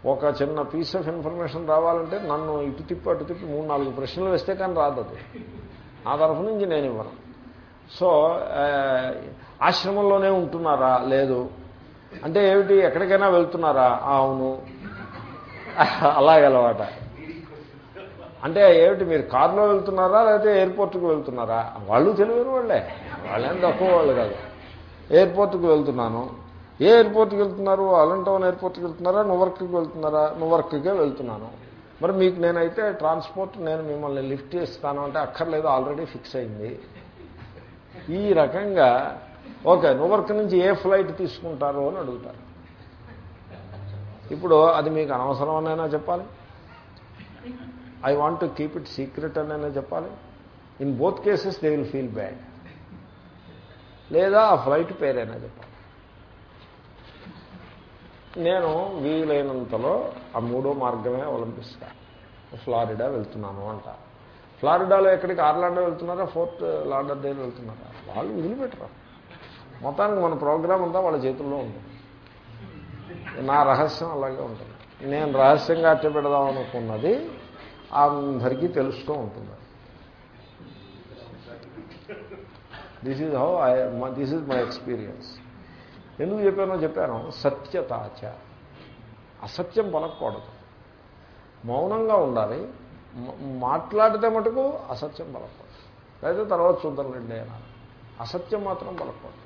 ఒక చిన్న పీస్ ఆఫ్ ఇన్ఫర్మేషన్ రావాలంటే నన్ను ఇటు తిప్పి అటు తిప్పి మూడు నాలుగు ప్రశ్నలు వేస్తే కానీ రాదు ఆ తరఫు నుంచి నేను ఇవ్వను. సో ఆశ్రమంలోనే ఉంటున్నారా? లేదు. అంటే ఏమిటి? ఎక్కడికైనా వెళ్తున్నారా? అవును. అలాగలవాట అంటే ఏమిటి? మీరు కారులో వెళ్తున్నారా? లేకపోతే ఎయిర్పోర్ట్కి వెళ్తున్నారా? వాళ్ళు తెలియని వాళ్ళే. వాళ్ళేం తక్కువ వాళ్ళు కాదు. ఎయిర్పోర్ట్కి వెళ్తున్నాను. ఏ ఎయిర్పోర్ట్కి వెళ్తున్నారు? అలంటౌన్ ఎయిర్పోర్ట్కి వెళ్తున్నారా? నువర్క్కి వెళ్తున్నారా? నువర్క్కే వెళ్తున్నాను. మరి మీకు నేనైతే ట్రాన్స్పోర్ట్ నేను మిమ్మల్ని లిఫ్ట్ చేస్తాను అంటే అక్కర్లేదు ఆల్రెడీ ఫిక్స్ అయింది. ఈ రకంగా ఓకే నువర్క్ నుంచి ఏ ఫ్లైట్ తీసుకుంటారు అని అడుగుతారు. ఇప్పుడు అది మీకు అనవసరం అనైనా చెప్పాలి. I want to keep it secret అనైనా చెప్పాలి. In both cases they will feel bad లేదా ఆ ఫ్లైట్ పేరైనా చెప్పాలి. నేను వీలైనంతలో ఆ మూడో మార్గమే అవలంబిస్తాను ఫ్లారిడా వెళ్తున్నాను అంట. ఫ్లారిడాలో ఎక్కడికి? ఆర్లాండో వెళ్తున్నారా? ఫోర్త్ లాండర్ లాడర్డేల్ వెళ్తున్నారా? వాళ్ళు వదిలిపెట్టరా. మొత్తానికి మన ప్రోగ్రాం అంతా వాళ్ళ చేతుల్లో ఉంటుంది నా రహస్యం అలాగే ఉంటుంది. నేను రహస్యంగా అట్ట పెడదాం అనుకున్నది అందరికీ తెలుస్తూ ఉంటుంది. This is how I this is my experience ఎందుకు చెప్పానో చెప్పాను. సత్యతాచ. అసత్యం పలకూడదు మౌనంగా ఉండాలి. మాట్లాడితే మటుకు అసత్యం పలకూడదు అయితే తర్వాత చూద్దాం రండి అసత్యం మాత్రం పలకూడదు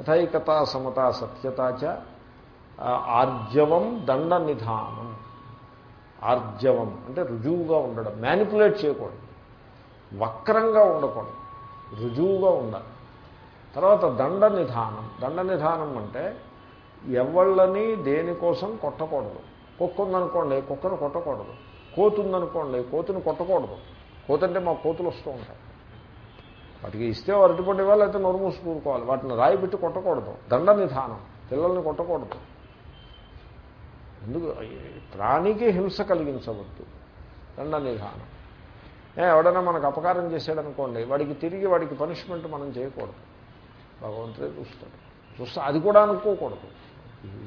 యథైకత సమత సత్యతాచ ఆర్జవం దండ నిధానం. ఆర్జవం అంటే రుజువుగా ఉండడం. మ్యానిపులేట్ చేయకూడదు. వక్రంగా ఉండకూడదు. రుజువుగా ఉండాలి. తర్వాత దండ నిధానం. దండ నిధానం అంటే ఎవళ్ళని దేనికోసం కొట్టకూడదు. కుక్క ఉందనుకోండి కుక్కను కొట్టకూడదు. కోతు ఉందనుకోండి కోతుని కొట్టకూడదు. కోతంటే మా కోతులు వస్తూ ఉంటాయి. వాటికి ఇస్తే అరటిపండు ఇవ్వాలి అయితే నోరు మూసి కూరుకోవాలి వాటిని రాయి పెట్టి కొట్టకూడదు. దండ నిధానం పిల్లల్ని కొట్టకూడదు. ఎందుకు? ప్రాణికి హింస కలిగించవద్దు. దండ నిధానం ఎవడైనా మనకు అపకారం చేశాడనుకోండి వాడికి తిరిగి వాడికి పనిష్మెంట్ మనం చేయకూడదు. భగవంతుడే చూస్తాడు. చూస్తే అది కూడా అనుకోకూడదు.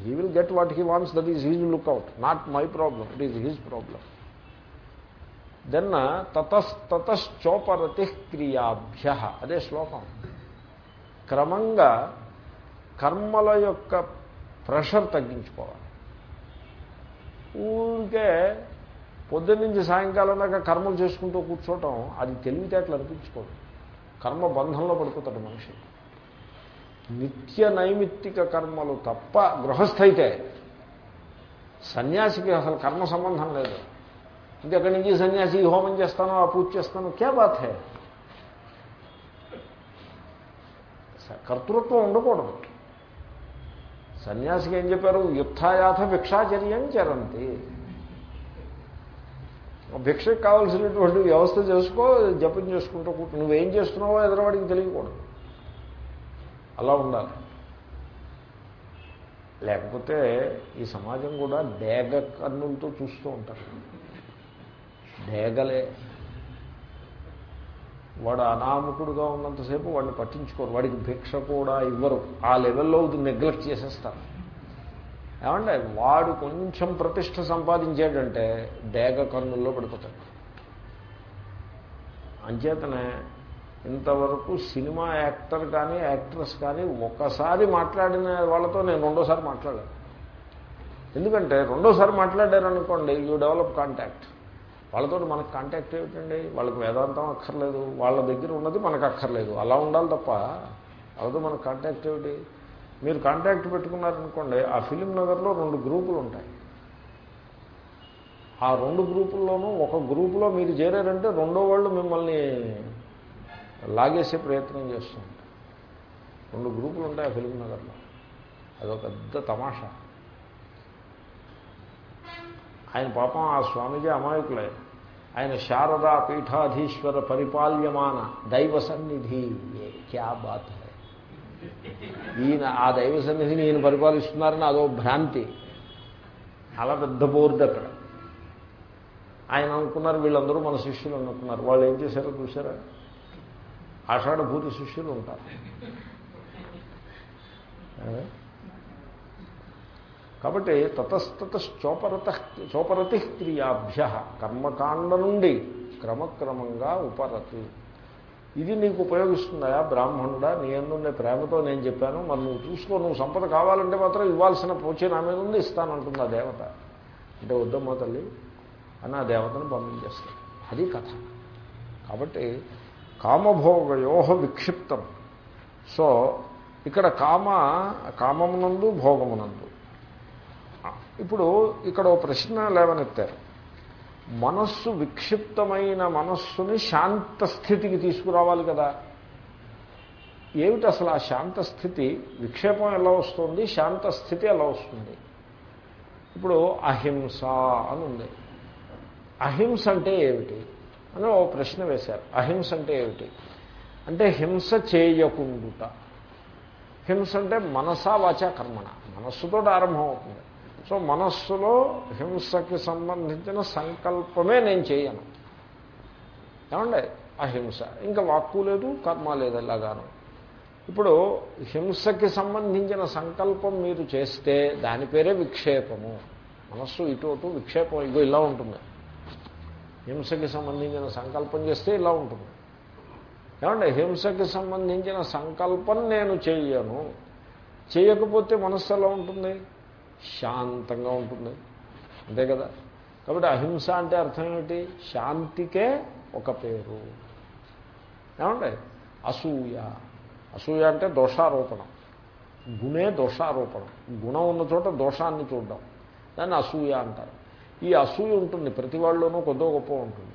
He will get what he wants that is his lookout not my problem it is his problem then తతశ్చోపరతి క్రియాభ్య. అదే శ్లోకం. క్రమంగా కర్మల యొక్క ప్రెషర్ తగ్గించుకోవాలి. ఊరికే పొద్దున్నుంచి సాయంకాలం దాకా కర్మలు చేసుకుంటూ కూర్చోవటం అది తెలివితేటలు అనిపించుకోదు. కర్మ బంధంలో పడిపోతాడు మనిషి. నిత్య నైమిత్తిక కర్మలు తప్ప గృహస్థైతే సన్యాసికి అసలు కర్మ సంబంధం లేదు. ఇంకెక్కడి నుంచి సన్యాసి ఈ హోమం చేస్తాను ఆ పూజ చేస్తాను క్యా బాత్ హే కర్తృత్వం ఉండకూడదు. సన్యాసికి ఏం చెప్పారు? యుక్తాయాథ భిక్షాచర్యం చరంతి. భిక్షకు కావాల్సినటువంటి వ్యవస్థ చేసుకో జపం చేసుకుంటూ కూర్చో. నువ్వేం చేస్తున్నావో ఎదరవాడికి తెలియకూడదు. అలా ఉండాలి. లేకపోతే ఈ సమాజం కూడా డేగ కన్నులతో చూస్తూ ఉంటారు. డేగలే వాడు అనామకుడుగా ఉన్నంతసేపు వాడిని పట్టించుకోరు. వాడికి భిక్ష కూడా ఇవ్వరు. ఆ లెవెల్లో నెగ్లెక్ట్ చేసేస్తారు. ఏమంటే వాడు కొంచెం ప్రతిష్ట సంపాదించాడంటే డేగ కన్నుల్లో పడిపోతాడు. అంచేతనే ఇంతవరకు సినిమా యాక్టర్ కానీ యాక్ట్రెస్ కానీ ఒకసారి మాట్లాడిన వాళ్ళతో నేను రెండోసారి మాట్లాడాను. ఎందుకంటే రెండోసారి మాట్లాడారనుకోండి యూ డెవలప్ కాంటాక్ట్. వాళ్ళతో మనకు కాంటాక్ట్ ఏమిటండి? వాళ్ళకి వేదాంతం అక్కర్లేదు. వాళ్ళ దగ్గర ఉన్నది మనకు అక్కర్లేదు. అలా ఉండాలి తప్ప వాళ్ళతో మనకు కాంటాక్ట్ ఏమిటి? మీరు కాంటాక్ట్ పెట్టుకున్నారనుకోండి ఆ ఫిలిం నగర్లో రెండు గ్రూపులు ఉంటాయి. ఆ రెండు గ్రూపుల్లోనూ ఒక గ్రూపులో మీరు చేరారంటే రెండో వాళ్ళు మిమ్మల్ని లాగేసే ప్రయత్నం చేస్తుంది రెండు గ్రూపులు ఉంటాయి ఆ ఫిలిం నగర్లో. అదొక పెద్ద తమాషా. ఆయన పాపం ఆ స్వామీజీ అమాయకులే. ఆయన శారదా పీఠాధీశ్వర పరిపాల్యమాన దైవ సన్నిధి. క్యా బాత్ ఈయన ఆ దైవ సన్నిధిని ఈయన పరిపాలిస్తున్నారని అదో భ్రాంతి. అలా పెద్ద బోర్డు అక్కడ. ఆయన అనుకున్నారు వీళ్ళందరూ మన శిష్యులు అనుకున్నారు. వాళ్ళు ఏం చేశారో చూసారా ఆషాఢభూతి శిష్యులు ఉంటారు. కాబట్టి తతస్తత చోపరత చోపరతి క్రియాభ్య కర్మకాండ నుండి క్రమక్రమంగా ఉపరతి. ఇది నీకు ఉపయోగిస్తుందా బ్రాహ్మణుడా? నీ ఎందుండే ప్రేమతో నేను చెప్పాను. మరి నువ్వు చూసుకో నువ్వు సంపద కావాలంటే మాత్రం ఇవ్వాల్సిన పోచే నా మీద ఉంది ఇస్తానంటుంది ఆ దేవత? అంటే వద్దమ్మా తల్లి అని ఆ దేవతను పంపించేస్తాను అది కథ. కాబట్టి కామభోగయోహ విక్షిప్తం. సో ఇక్కడ కామ కామమునందు భోగమునందు. ఇప్పుడు ఇక్కడ ఓ ప్రశ్న లేవనెత్తారు. మనస్సు విక్షిప్తమైన మనస్సుని శాంత స్థితికి తీసుకురావాలి కదా. ఏమిటి అసలు ఆ శాంత స్థితి? విక్షేపం ఎలా వస్తుంది? శాంత స్థితి ఎలా వస్తుంది? ఇప్పుడు అహింస అని ఉంది అహింస అంటే ఏమిటి? అని ఓ ప్రశ్న వేశారు. అహింస అంటే ఏమిటి? అంటే హింస చేయకుండుట. హింస అంటే మనసా వాచా కర్మణ. మనస్సుతో ఆరంభం అవుతుంది సో మనస్సులో హింసకి సంబంధించిన సంకల్పమే నేను చేయను. ఏమండి? అహింస. ఇంకా వాక్కు లేదు కర్మ లేదు ఎలాగాను? ఇప్పుడు హింసకి సంబంధించిన సంకల్పం మీరు చేస్తే దాని పేరే విక్షేపము. మనస్సు ఇటు అటు విక్షేపం ఇగో ఇలా ఉంటుంది. హింసకి సంబంధించిన సంకల్పం చేస్తే ఇలా ఉంటుంది. ఏమంటే హింసకి సంబంధించిన సంకల్పం నేను చేయను. చేయకపోతే మనస్సు ఎలా ఉంటుంది? శాంతంగా ఉంటుంది. అంతే కదా? కాబట్టి అహింస అంటే అర్థం ఏమిటి? శాంతికే ఒక పేరు. ఏమండి? అసూయ. అసూయ అంటే దోషారోపణం. గుణే దోషారోపణం. గుణం ఉన్న చోట దోషాన్ని చూడడం. దాన్ని అసూయ అంటారు. ఈ అసూయ ఉంటుంది. ప్రతి వాళ్ళలోనూ కొద్దో గొప్ప ఉంటుంది.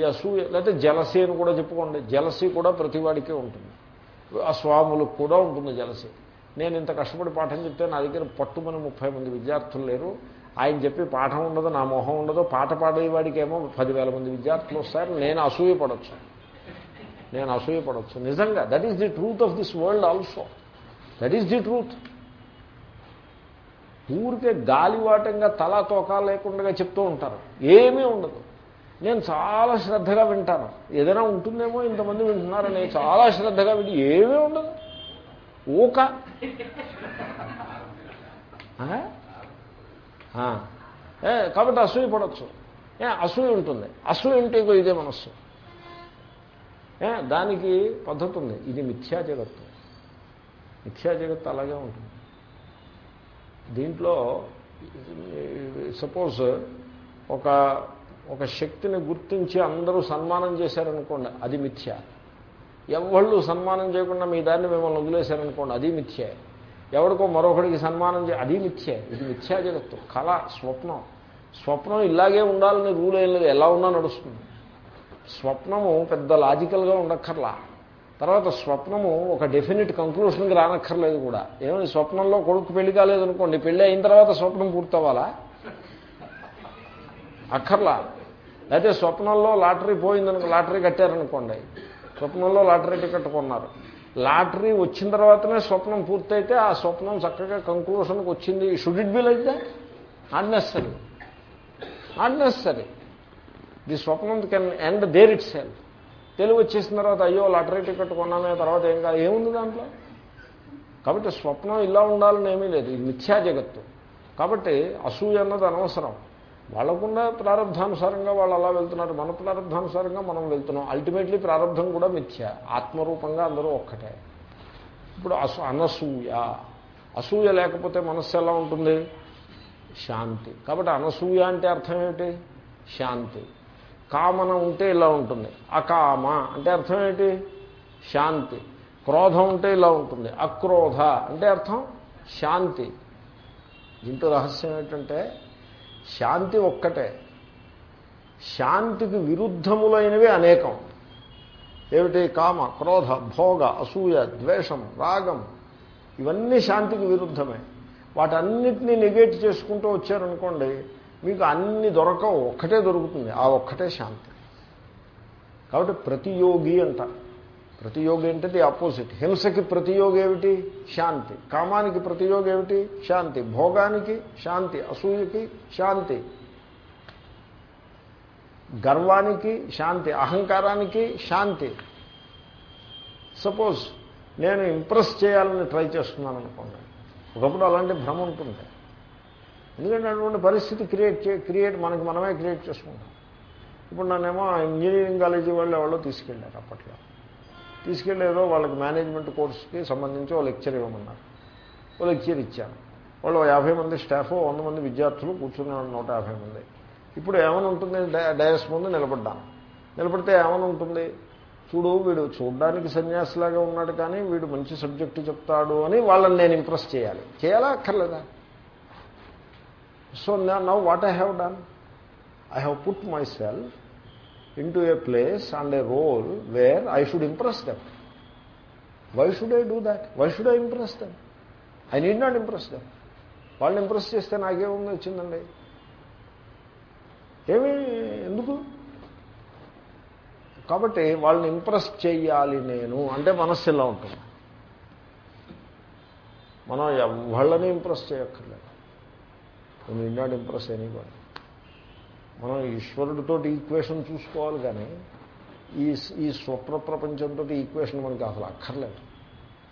ఈ అసూయ లేకపోతే జలసీ అని కూడా చెప్పుకోండి. జలసీ కూడా ప్రతివాడికే ఉంటుంది. ఆ స్వాములకు కూడా ఉంటుంది జలసీ. నేను ఇంత కష్టపడి పాఠం చెప్తే నా దగ్గర పట్టుమని ముప్పై మంది విద్యార్థులు లేరు. ఆయన చెప్పి పాఠం ఉండదు నా మొహం ఉండదు. పాట పాడేవాడికి ఏమో పదివేల మంది విద్యార్థులు వస్తారు. నేను అసూయపడచ్చు నేను అసూయపడచ్చు నిజంగా that is the truth of this world also that is the truth ఊరికే గాలివాటంగా తలా తోకా లేకుండా చెప్తూ ఉంటారు. ఏమీ ఉండదు. నేను చాలా శ్రద్ధగా వింటాను. ఏదైనా ఉంటుందేమో ఇంతమంది వింటున్నారని చాలా శ్రద్ధగా వింటే ఏమీ ఉండదు. ఊక. కాబట్టి అసూయ పడవచ్చు ఏ అసూయ ఉంటుంది. అసూయ ఉంటే ఇదే మనస్సు. ఏ దానికి పద్ధతి ఉంది. ఇది మిథ్యా జగత్తు. మిథ్యా జగత్తు అలాగే ఉంటుంది. దీంట్లో సపోజ్ ఒక ఒక శక్తిని గుర్తించి అందరూ సన్మానం చేశారనుకోండి అది మిథ్య. ఎవళ్ళు సన్మానం చేయకుండా మీ దాన్ని మిమ్మల్ని వదిలేశారనుకోండి అది మిథ్యే. ఎవరికో మరొకడికి సన్మానం చే అది మిథ్యే. ఇది మిథ్యా జగత్తు కళ స్వప్నం. స్వప్నం ఇలాగే ఉండాలని రూల్ ఏం లేదు ఎలా ఉన్నా నడుస్తుంది. స్వప్నము పెద్ద లాజికల్గా ఉండక్కర్లా. తర్వాత స్వప్నము ఒక డెఫినెట్ కంక్లూషన్కి రానక్కర్లేదు కూడా. ఏమైనా స్వప్నంలో కొడుకు పెళ్ళి కాలేదనుకోండి పెళ్ళి అయిన తర్వాత స్వప్నం పూర్తవ్వాలా? అక్కర్లా. అయితే స్వప్నంలో లాటరీ పోయిందనుకో లాటరీ కట్టారనుకోండి. స్వప్నంలో లాటరీ టికెట్ కొన్నారు. లాటరీ వచ్చిన తర్వాతనే స్వప్నం పూర్తయితే ఆ స్వప్నం చక్కగా కంక్లూషన్కి వచ్చింది. Should it be like that not necessary not necessary the స్వప్నం can end there itself తెలివి వచ్చేసిన తర్వాత అయ్యో లాటరీ టికెట్ కొన్నామే తర్వాత ఏం కాదు. ఏముంది దాంట్లో? కాబట్టి స్వప్నం ఇలా ఉండాలని ఏమీ లేదు. ఇది మిథ్యా జగత్తు. కాబట్టి అసూయ అన్నది అనవసరం. వాళ్ళకుండా ప్రారంధానుసారంగా వాళ్ళు అలా వెళ్తున్నారు. మన ప్రారంధానుసారంగా మనం వెళ్తున్నాం. అల్టిమేట్లీ ప్రారంధం కూడా మిథ్య. ఆత్మరూపంగా అందరూ ఒక్కటే. ఇప్పుడు అసూ అనసూయ. అసూయ లేకపోతే మనస్సు ఎలా ఉంటుంది? శాంతి. కాబట్టి అనసూయ అంటే అర్థం ఏమిటి? శాంతి. కామన ఉంటే ఇలా ఉంటుంది. అకామ అంటే అర్థం ఏంటి శాంతి. క్రోధం ఉంటే ఇలా ఉంటుంది. అక్రోధ అంటే అర్థం? శాంతి. దీంట్లో రహస్యం ఏంటంటే శాంతి ఒక్కటే. శాంతికి విరుద్ధములైనవి అనేకం. ఏమిటి? కామ క్రోధ భోగ అసూయ ద్వేషం రాగం ఇవన్నీ శాంతికి విరుద్ధమే. వాటన్నిటినీ నెగేట్ చేసుకుంటూ వచ్చారనుకోండి మీకు అన్ని దొరకవు ఒక్కటే దొరుకుతుంది ఆ ఒక్కటే శాంతి. కాబట్టి ప్రతియోగి అంటారు. ప్రతియోగి అంటే ది ఆపోజిట్ హింసకి ప్రతియోగి ఏమిటి? శాంతి. కామానికి ప్రతియోగి ఏమిటి? శాంతి. భోగానికి శాంతి. అసూయకి శాంతి. గర్వానికి శాంతి. అహంకారానికి శాంతి. సపోజ్ నేను ఇంప్రెస్ చేయాలని ట్రై చేస్తున్నాను అనుకోండి. ఒకప్పుడు అలాంటి భ్రమ ఉంటుంది ఎందుకంటే అటువంటి పరిస్థితి క్రియేట్ చే క్రియేట్ మనకి మనమే క్రియేట్ చేసుకుంటాం. ఇప్పుడు నన్నేమో ఇంజనీరింగ్ కాలేజీ వాళ్ళు ఎవరో తీసుకెళ్ళారు అప్పట్లో. తీసుకెళ్ళి ఏదో వాళ్ళకి మేనేజ్మెంట్ కోర్సుకి సంబంధించి ఓ లెక్చర్ ఇవ్వమన్నారు. ఓ లెక్చర్ ఇచ్చాను వాళ్ళు యాభై మంది స్టాఫ్ వంద మంది విద్యార్థులు కూర్చున్నాడు నూట యాభై మంది. ఇప్పుడు ఏమని ఉంటుంది? డయస్ ముందు నిలబడ్డాను నిలబడితే ఏమని ఉంటుంది? చూడు వీడు చూడడానికి సన్యాసిలాగా ఉన్నాడు కానీ వీడు మంచి సబ్జెక్టు చెప్తాడు అని వాళ్ళని నేను ఇంప్రెస్ చేయాలి. చేయాలా అక్కర్లేదా? So now what I have done I have put myself into a place and a role where I should impress them why should I do that why should I impress them I need not impress them వాళ్ళని impress చేస్తే నాకేముంది వచ్చిందండి? ఏమి? ఎందుకు? కాబట్టి వాళ్ళని impress చేయాలి నేను. అంటే మనస్సు ఇలా ఉంటుంది? మనం వాళ్ళని ఇంప్రెస్ చేయక్కర్లేదు. నీడ్ నాట్ ఇంప్రెస్ అయినా కూడా మనం ఈశ్వరుడితో ఈక్వేషన్ చూసుకోవాలి కానీ ఈ ఈ స్వప్న ప్రపంచంతో ఈక్వేషన్ మనకి అసలు అక్కర్లేదు.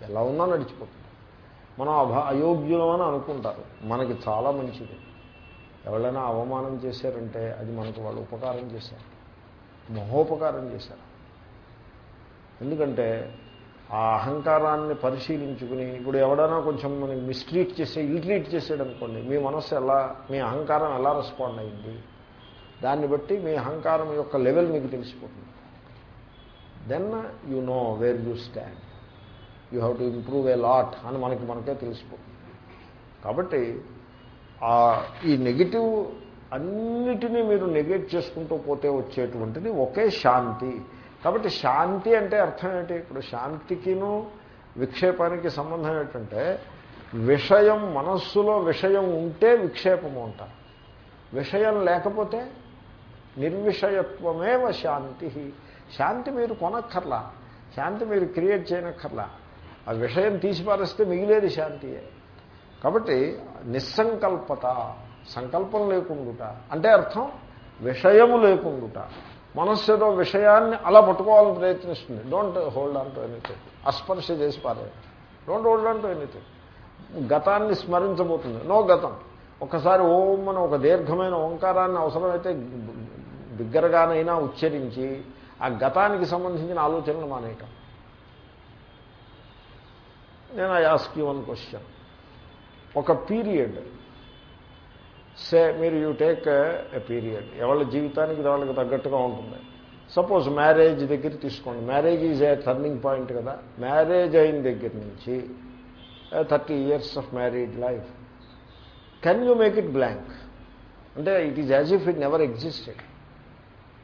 ఎలా ఉన్నా నడిచిపోతుంది. మనం అభ అయోగ్యులమని అనుకుంటారు. మనకి చాలా మంచిది. ఎవరైనా అవమానం చేశారంటే అది మనకు వాళ్ళు ఉపకారం చేశారు. మహోపకారం చేశారు. ఎందుకంటే ఆ అహంకారాన్ని పరిశీలించుకుని ఇప్పుడు ఎవడైనా కొంచెం మనకి మిస్ట్రీట్ చేసే ఇల్ట్రీట్ చేసాడు అనుకోండి మీ మనస్సు ఎలా మీ అహంకారం ఎలా రెస్పాండ్ అయింది? దాన్ని బట్టి మీ అహంకారం యొక్క లెవెల్ మీకు తెలిసిపోతుంది. Then you know where you stand you have to improve a lot అని మనకి మనకే తెలిసిపోతుంది. కాబట్టి ఈ నెగిటివ్ అన్నిటినీ మీరు నెగెట్ చేసుకుంటూ పోతే వచ్చేటువంటిది ఒకే శాంతి. కాబట్టి శాంతి అంటే అర్థం ఏంటి? ఇప్పుడు శాంతికిను విక్షేపానికి సంబంధం ఏంటంటే విషయం మనస్సులో విషయం ఉంటే విక్షేపము అంటారు. విషయం లేకపోతే నిర్విషయత్వమేవ శాంతి. శాంతి మీరు కొనక్కర్లా. శాంతి మీరు క్రియేట్ చేయనక్కర్లా. ఆ విషయం తీసిపారేస్తే మిగిలేది శాంతియే. కాబట్టి నిస్సంకల్పత సంకల్పం లేకుండుట. అంటే అర్థం? విషయము లేకుండుట. మనస్సు ఏదో విషయాన్ని అలా పట్టుకోవాలని ప్రయత్నిస్తుంది. Don't hold on to anything అస్పర్శ చేసి పారే don't hold on to anything గతాన్ని స్మరించబోతుంది. నో గతం. ఒకసారి ఓం అని ఒక దీర్ఘమైన ఓంకారాన్ని అవసరమైతే బిగ్గరగానైనా ఉచ్చరించి ఆ గతానికి సంబంధించిన ఆలోచనలు మానేయటం. నేను I ask you one question. ఒక పీరియడ్ సే మీరు యూ టేక్ ఎ పీరియడ్ ఎవరి జీవితానికి వాళ్ళకి తగ్గట్టుగా ఉంటుంది. సపోజ్ మ్యారేజ్ దగ్గర తీసుకోండి. Marriage is a turning point కదా. మ్యారేజ్ అయిన దగ్గర నుంచి thirty years of married life. Can you make it blank? అంటే it is as if it never existed.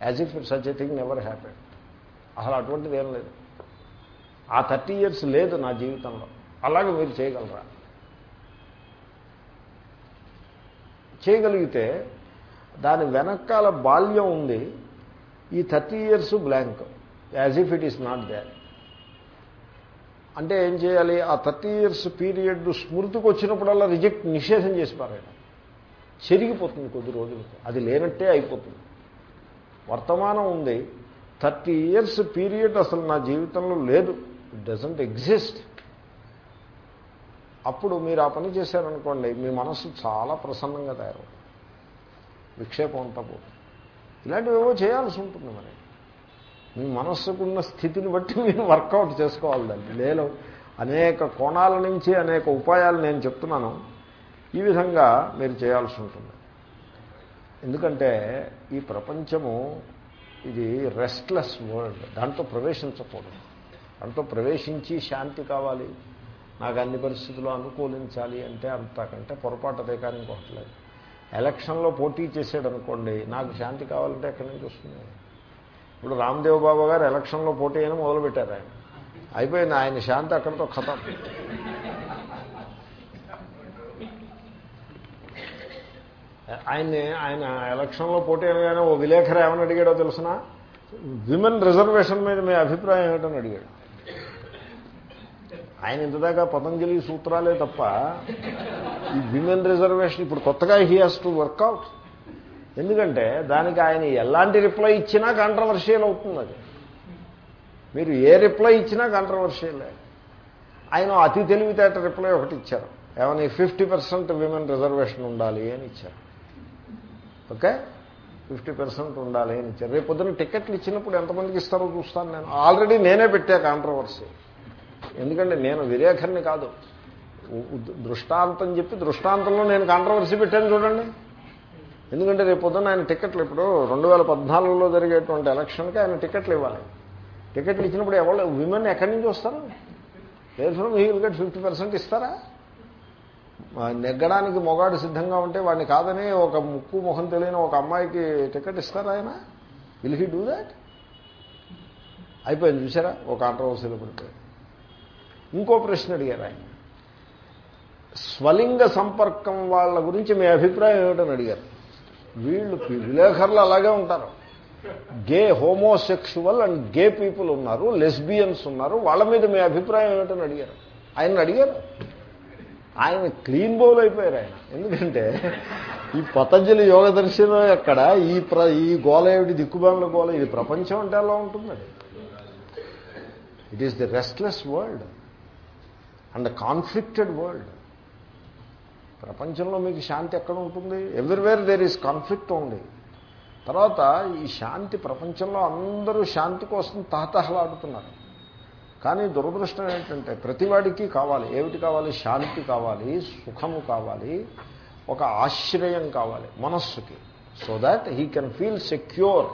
As if it such a thing never happen అసలు అటువంటిది ఏం లేదు. ఆ థర్టీ ఇయర్స్ లేదు నా జీవితంలో. అలాగే మీరు చేయగలరా? చేయగలిగితే దాని వెనకాల బాల్యం ఉంది. ఈ thirty years blank. As if it is not there అంటే ఏం చేయాలి? ఆ థర్టీ ఇయర్స్ పీరియడ్ స్మృతికి వచ్చినప్పుడల్లా రిజెక్ట్ నిషేధం చేసి పారాయడం. చెరిగిపోతుంది కొద్ది రోజులకి. అది లేనట్టే అయిపోతుంది. వర్తమానం ఉంది. థర్టీ ఇయర్స్ పీరియడ్ అసలు నా జీవితంలో లేదు. ఇట్ డజంట్ ఎగ్జిస్ట్ అప్పుడు మీరు ఆ పని చేశారనుకోండి మీ మనస్సు చాలా ప్రసన్నంగా తయారవుతుంది. విక్షేపం అంతా పోతుంది. ఇలాంటివేవో చేయాల్సి ఉంటుంది మరి. మీ మనస్సుకున్న స్థితిని బట్టి మీరు వర్కౌట్ చేసుకోవాలి దాన్ని. నేను అనేక కోణాల నుంచి అనేక ఉపాయాలు నేను చెప్తున్నాను. ఈ విధంగా మీరు చేయాల్సి ఉంటుంది. ఎందుకంటే ఈ ప్రపంచము ఇది రెస్ట్లెస్ వరల్డ్ దాంట్లో ప్రవేశించకూడదు. దాంట్లో ప్రవేశించి శాంతి కావాలి. నాకు అన్ని పరిస్థితులు అనుకూలించాలి అంటే అంతకంటే పొరపాటు అదే కానీ ఇంకోట్లేదు ఎలక్షన్లో పోటీ చేసాడు అనుకోండి నాకు శాంతి కావాలంటే ఎక్కడి నుంచి వస్తుంది? ఇప్పుడు రామ్దేవ్ బాబా గారు ఎలక్షన్లో పోటీ అయినా మొదలుపెట్టారు ఆయన. అయిపోయింది. ఆయన శాంతి అక్కడితో ఖతం. ఆయన్ని ఆయన ఎలక్షన్లో పోటీ అనగానే ఓ విలేఖరు ఏమని అడిగాడో తెలుసిన? విమెన్ రిజర్వేషన్ మీద మీ అభిప్రాయం ఏమిటని అడిగాడు. ఆయన ఇంతదాకా పతంజలి సూత్రాలే తప్ప ఈ విమెన్ రిజర్వేషన్ ఇప్పుడు కొత్తగా హీ హాస్ టు వర్కౌట్ ఎందుకంటే దానికి ఆయన ఎలాంటి రిప్లై ఇచ్చినా కాంట్రవర్షియల్ అవుతుంది అది. మీరు ఏ రిప్లై ఇచ్చినా కాంట్రవర్షియలే ఆయన అతి తెలివితేట రిప్లై ఒకటి ఇచ్చారు. ఏమైనా? ఫిఫ్టీ పర్సెంట్ విమెన్ రిజర్వేషన్ ఉండాలి అని ఇచ్చారు. ఓకే? ఫిఫ్టీ పర్సెంట్ ఉండాలి అని ఇచ్చారు రేపు పొద్దున్న టికెట్లు ఇచ్చినప్పుడు ఎంతమందికి ఇస్తారో చూస్తాను నేను. ఆల్రెడీ నేనే పెట్టా కాంట్రవర్సీ ఎందుకంటే నేను విరేఖర్ని కాదు. దృష్టాంతం చెప్పి దృష్టాంతంలో నేను కాంట్రవర్సీ పెట్టాను చూడండి. ఎందుకంటే రేపు పొద్దున్న ఆయన టికెట్లు ఇప్పుడు రెండు వేల పద్నాలుగులో జరిగేటువంటి ఎలక్షన్కి ఆయన టికెట్లు ఇవ్వాలి. టికెట్లు ఇచ్చినప్పుడు ఎవరు విమెన్ ఎక్కడి నుంచి వస్తారు? లేదు he will get fifty percent ఇస్తారా? నెగ్గడానికి మొగాడు సిద్ధంగా ఉంటే వాడిని కాదని ఒక ముక్కు ముఖం తెలియని ఒక అమ్మాయికి టికెట్ ఇస్తారా ఆయన? విల్ హీ డూ దాట్ అయిపోయింది చూసారా ఒక కాంట్రవర్సీలో పడిపోయింది ఇంకో ప్రశ్న అడిగారు ఆయన. స్వలింగ సంపర్కం వాళ్ళ గురించి మీ అభిప్రాయం ఏమిటని అడిగారు. వీళ్ళు విలేకరులు అలాగే ఉంటారు. Gay homosexual and gay people ఉన్నారు లెస్బియన్స్ ఉన్నారు వాళ్ళ మీద మీ అభిప్రాయం ఏమిటని అడిగారు. ఆయన అడిగారు. ఆయన క్లీన్ బౌల్ అయిపోయారు ఆయన. ఎందుకంటే ఈ పతంజలి యోగ దర్శనం ఎక్కడ? ఈ ప్ర ఈ గోల ఏమిటి? దిక్కుబాల గోల ఇది ప్రపంచం అంటే అలా ఉంటుంది it is the restless world and conflicted world ప్రపంచంలో మీకు శాంతి ఎక్కడ ఉంటుంది? ఎవ్రీవేర్ దేర్ ఈజ్ కాన్ఫ్లిక్ట్ ఉంది తర్వాత ఈ శాంతి ప్రపంచంలో అందరూ శాంతి కోసం తహతహలాడుతున్నారు. కానీ దురదృష్టం ఏంటంటే ప్రతివాడికి కావాలి. ఏమిటి కావాలి? శాంతి కావాలి సుఖము కావాలి ఒక ఆశ్రయం కావాలి మనస్సుకి. So that he can feel secure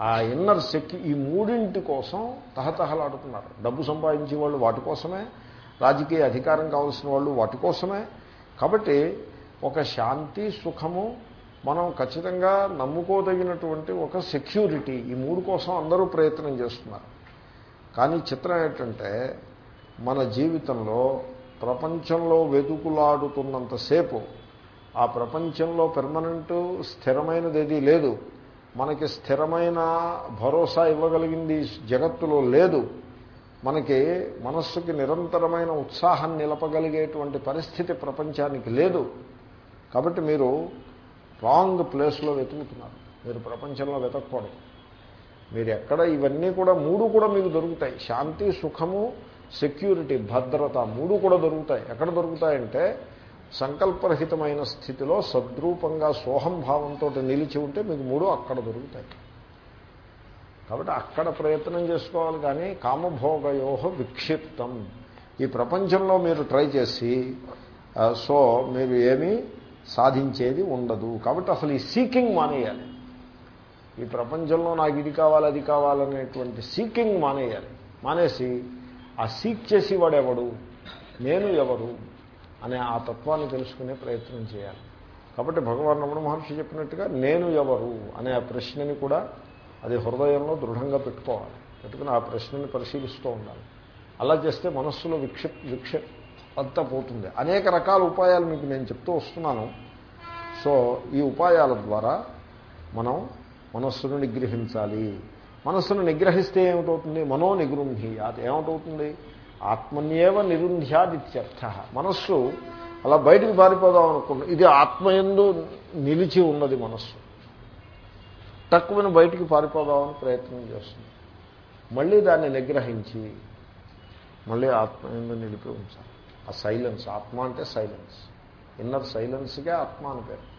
ఆ ఇన్నర్ సెక్యూ ఈ మూడింటి కోసం తహతహలాడుతున్నారు. డబ్బు సంపాదించే వాళ్ళు వాటి కోసమే రాజకీయ అధికారం కావాల్సిన వాళ్ళు వాటి కోసమే. కాబట్టి ఒక శాంతి సుఖము మనం ఖచ్చితంగా నమ్ముకోదగినటువంటి ఒక సెక్యూరిటీ ఈ మూడు కోసం అందరూ ప్రయత్నం చేస్తున్నారు. కానీ చిత్రం ఏంటంటే మన జీవితంలో ప్రపంచంలో వెతుకులాడుతున్నంతసేపు ఆ ప్రపంచంలో పెర్మనెంట్ స్థిరమైనది ఏదీ లేదు. మనకి స్థిరమైన భరోసా ఇవ్వగలిగింది జగత్తులో లేదు. మనకి మనస్సుకి నిరంతరమైన ఉత్సాహం నిలపగలిగేటువంటి పరిస్థితి ప్రపంచానికి లేదు. కాబట్టి మీరు రాంగ్ ప్లేస్లో వెతుకుతున్నారు. మీరు ప్రపంచంలో వెతకూడదు మీరు ఎక్కడ ఇవన్నీ కూడా మూడు కూడా మీకు దొరుకుతాయి. శాంతి సుఖము సెక్యూరిటీ భద్రత మూడు కూడా దొరుకుతాయి. ఎక్కడ దొరుకుతాయంటే సంకల్పరహితమైన స్థితిలో సద్రూపంగా సోహం భావంతో నిలిచి ఉంటే మీకు మూడు అక్కడ దొరుకుతాయి. కాబట్టి అక్కడ ప్రయత్నం చేసుకోవాలి కానీ కామభోగయోహ విక్షిప్తం. ఈ ప్రపంచంలో మీరు ట్రై చేసి సో మీరు ఏమీ సాధించేది ఉండదు. కాబట్టి అసలు ఈ సీకింగ్ మానేయాలి. ఈ ప్రపంచంలో నాకు ఇది కావాలి అది కావాలనేటువంటి సీకింగ్ మానేయాలి. మానేసి ఆ సీక్ చేసి వాడెవడు? నేను ఎవరు? అనే ఆ తత్వాన్ని తెలుసుకునే ప్రయత్నం చేయాలి. కాబట్టి భగవాన్ రమణ మహర్షి చెప్పినట్టుగా నేను ఎవరు? అనే ఆ ప్రశ్నని కూడా అది హృదయంలో దృఢంగా పెట్టుకోవాలి. పెట్టుకుని ఆ ప్రశ్నని పరిశీలిస్తూ ఉండాలి. అలా చేస్తే మనస్సులో విక్షిప్ విక్షిప్ అంతా పోతుంది. అనేక రకాల ఉపాయాలు మీకు నేను చెప్తూ వస్తున్నాను. సో ఈ ఉపాయాల ద్వారా మనం మనస్సును నిగ్రహించాలి మనస్సును నిగ్రహిస్తే ఏమిటవుతుంది? మనో నిగృంహీయాత్ ఏమిటవుతుంది? ఆత్మన్యేవ నిరుంధ్యాదిత్యర్థ. మనస్సు అలా బయటికి పారిపోదాం అనుకున్న ఇది ఆత్మయందు నిలిచి ఉన్నది మనస్సు. తక్కువని బయటికి పారిపోదామని ప్రయత్నం చేస్తుంది. మళ్ళీ దాన్ని నిగ్రహించి మళ్ళీ ఆత్మయందు నిలిపి ఉంచాలి. ఆ సైలెన్స్. ఆత్మ అంటే సైలెన్స్. ఇన్నర్ సైలెన్స్కే ఆత్మ అని పేరు.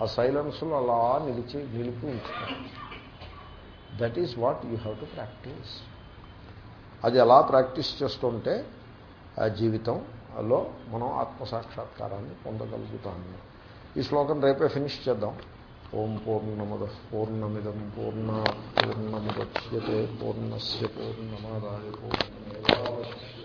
ఆ సైలెన్స్లో అలా నిలిచి నిలిపి ఉంచుతారు. That is what you have to practice అది ఎలా ప్రాక్టీస్ చేస్తుంటే ఆ జీవితంలో మనం ఆత్మసాక్షాత్కారాన్ని పొందగలుగుతాము. ఈ శ్లోకం రేపే ఫినిష్ చేద్దాం. ఓం పూర్ణమద పూర్ణమిదం పూర్ణ పూర్ణముద్యతే పూర్ణస్ పూర్ణమాదాయ పూర్ణమేవాశిష్యతే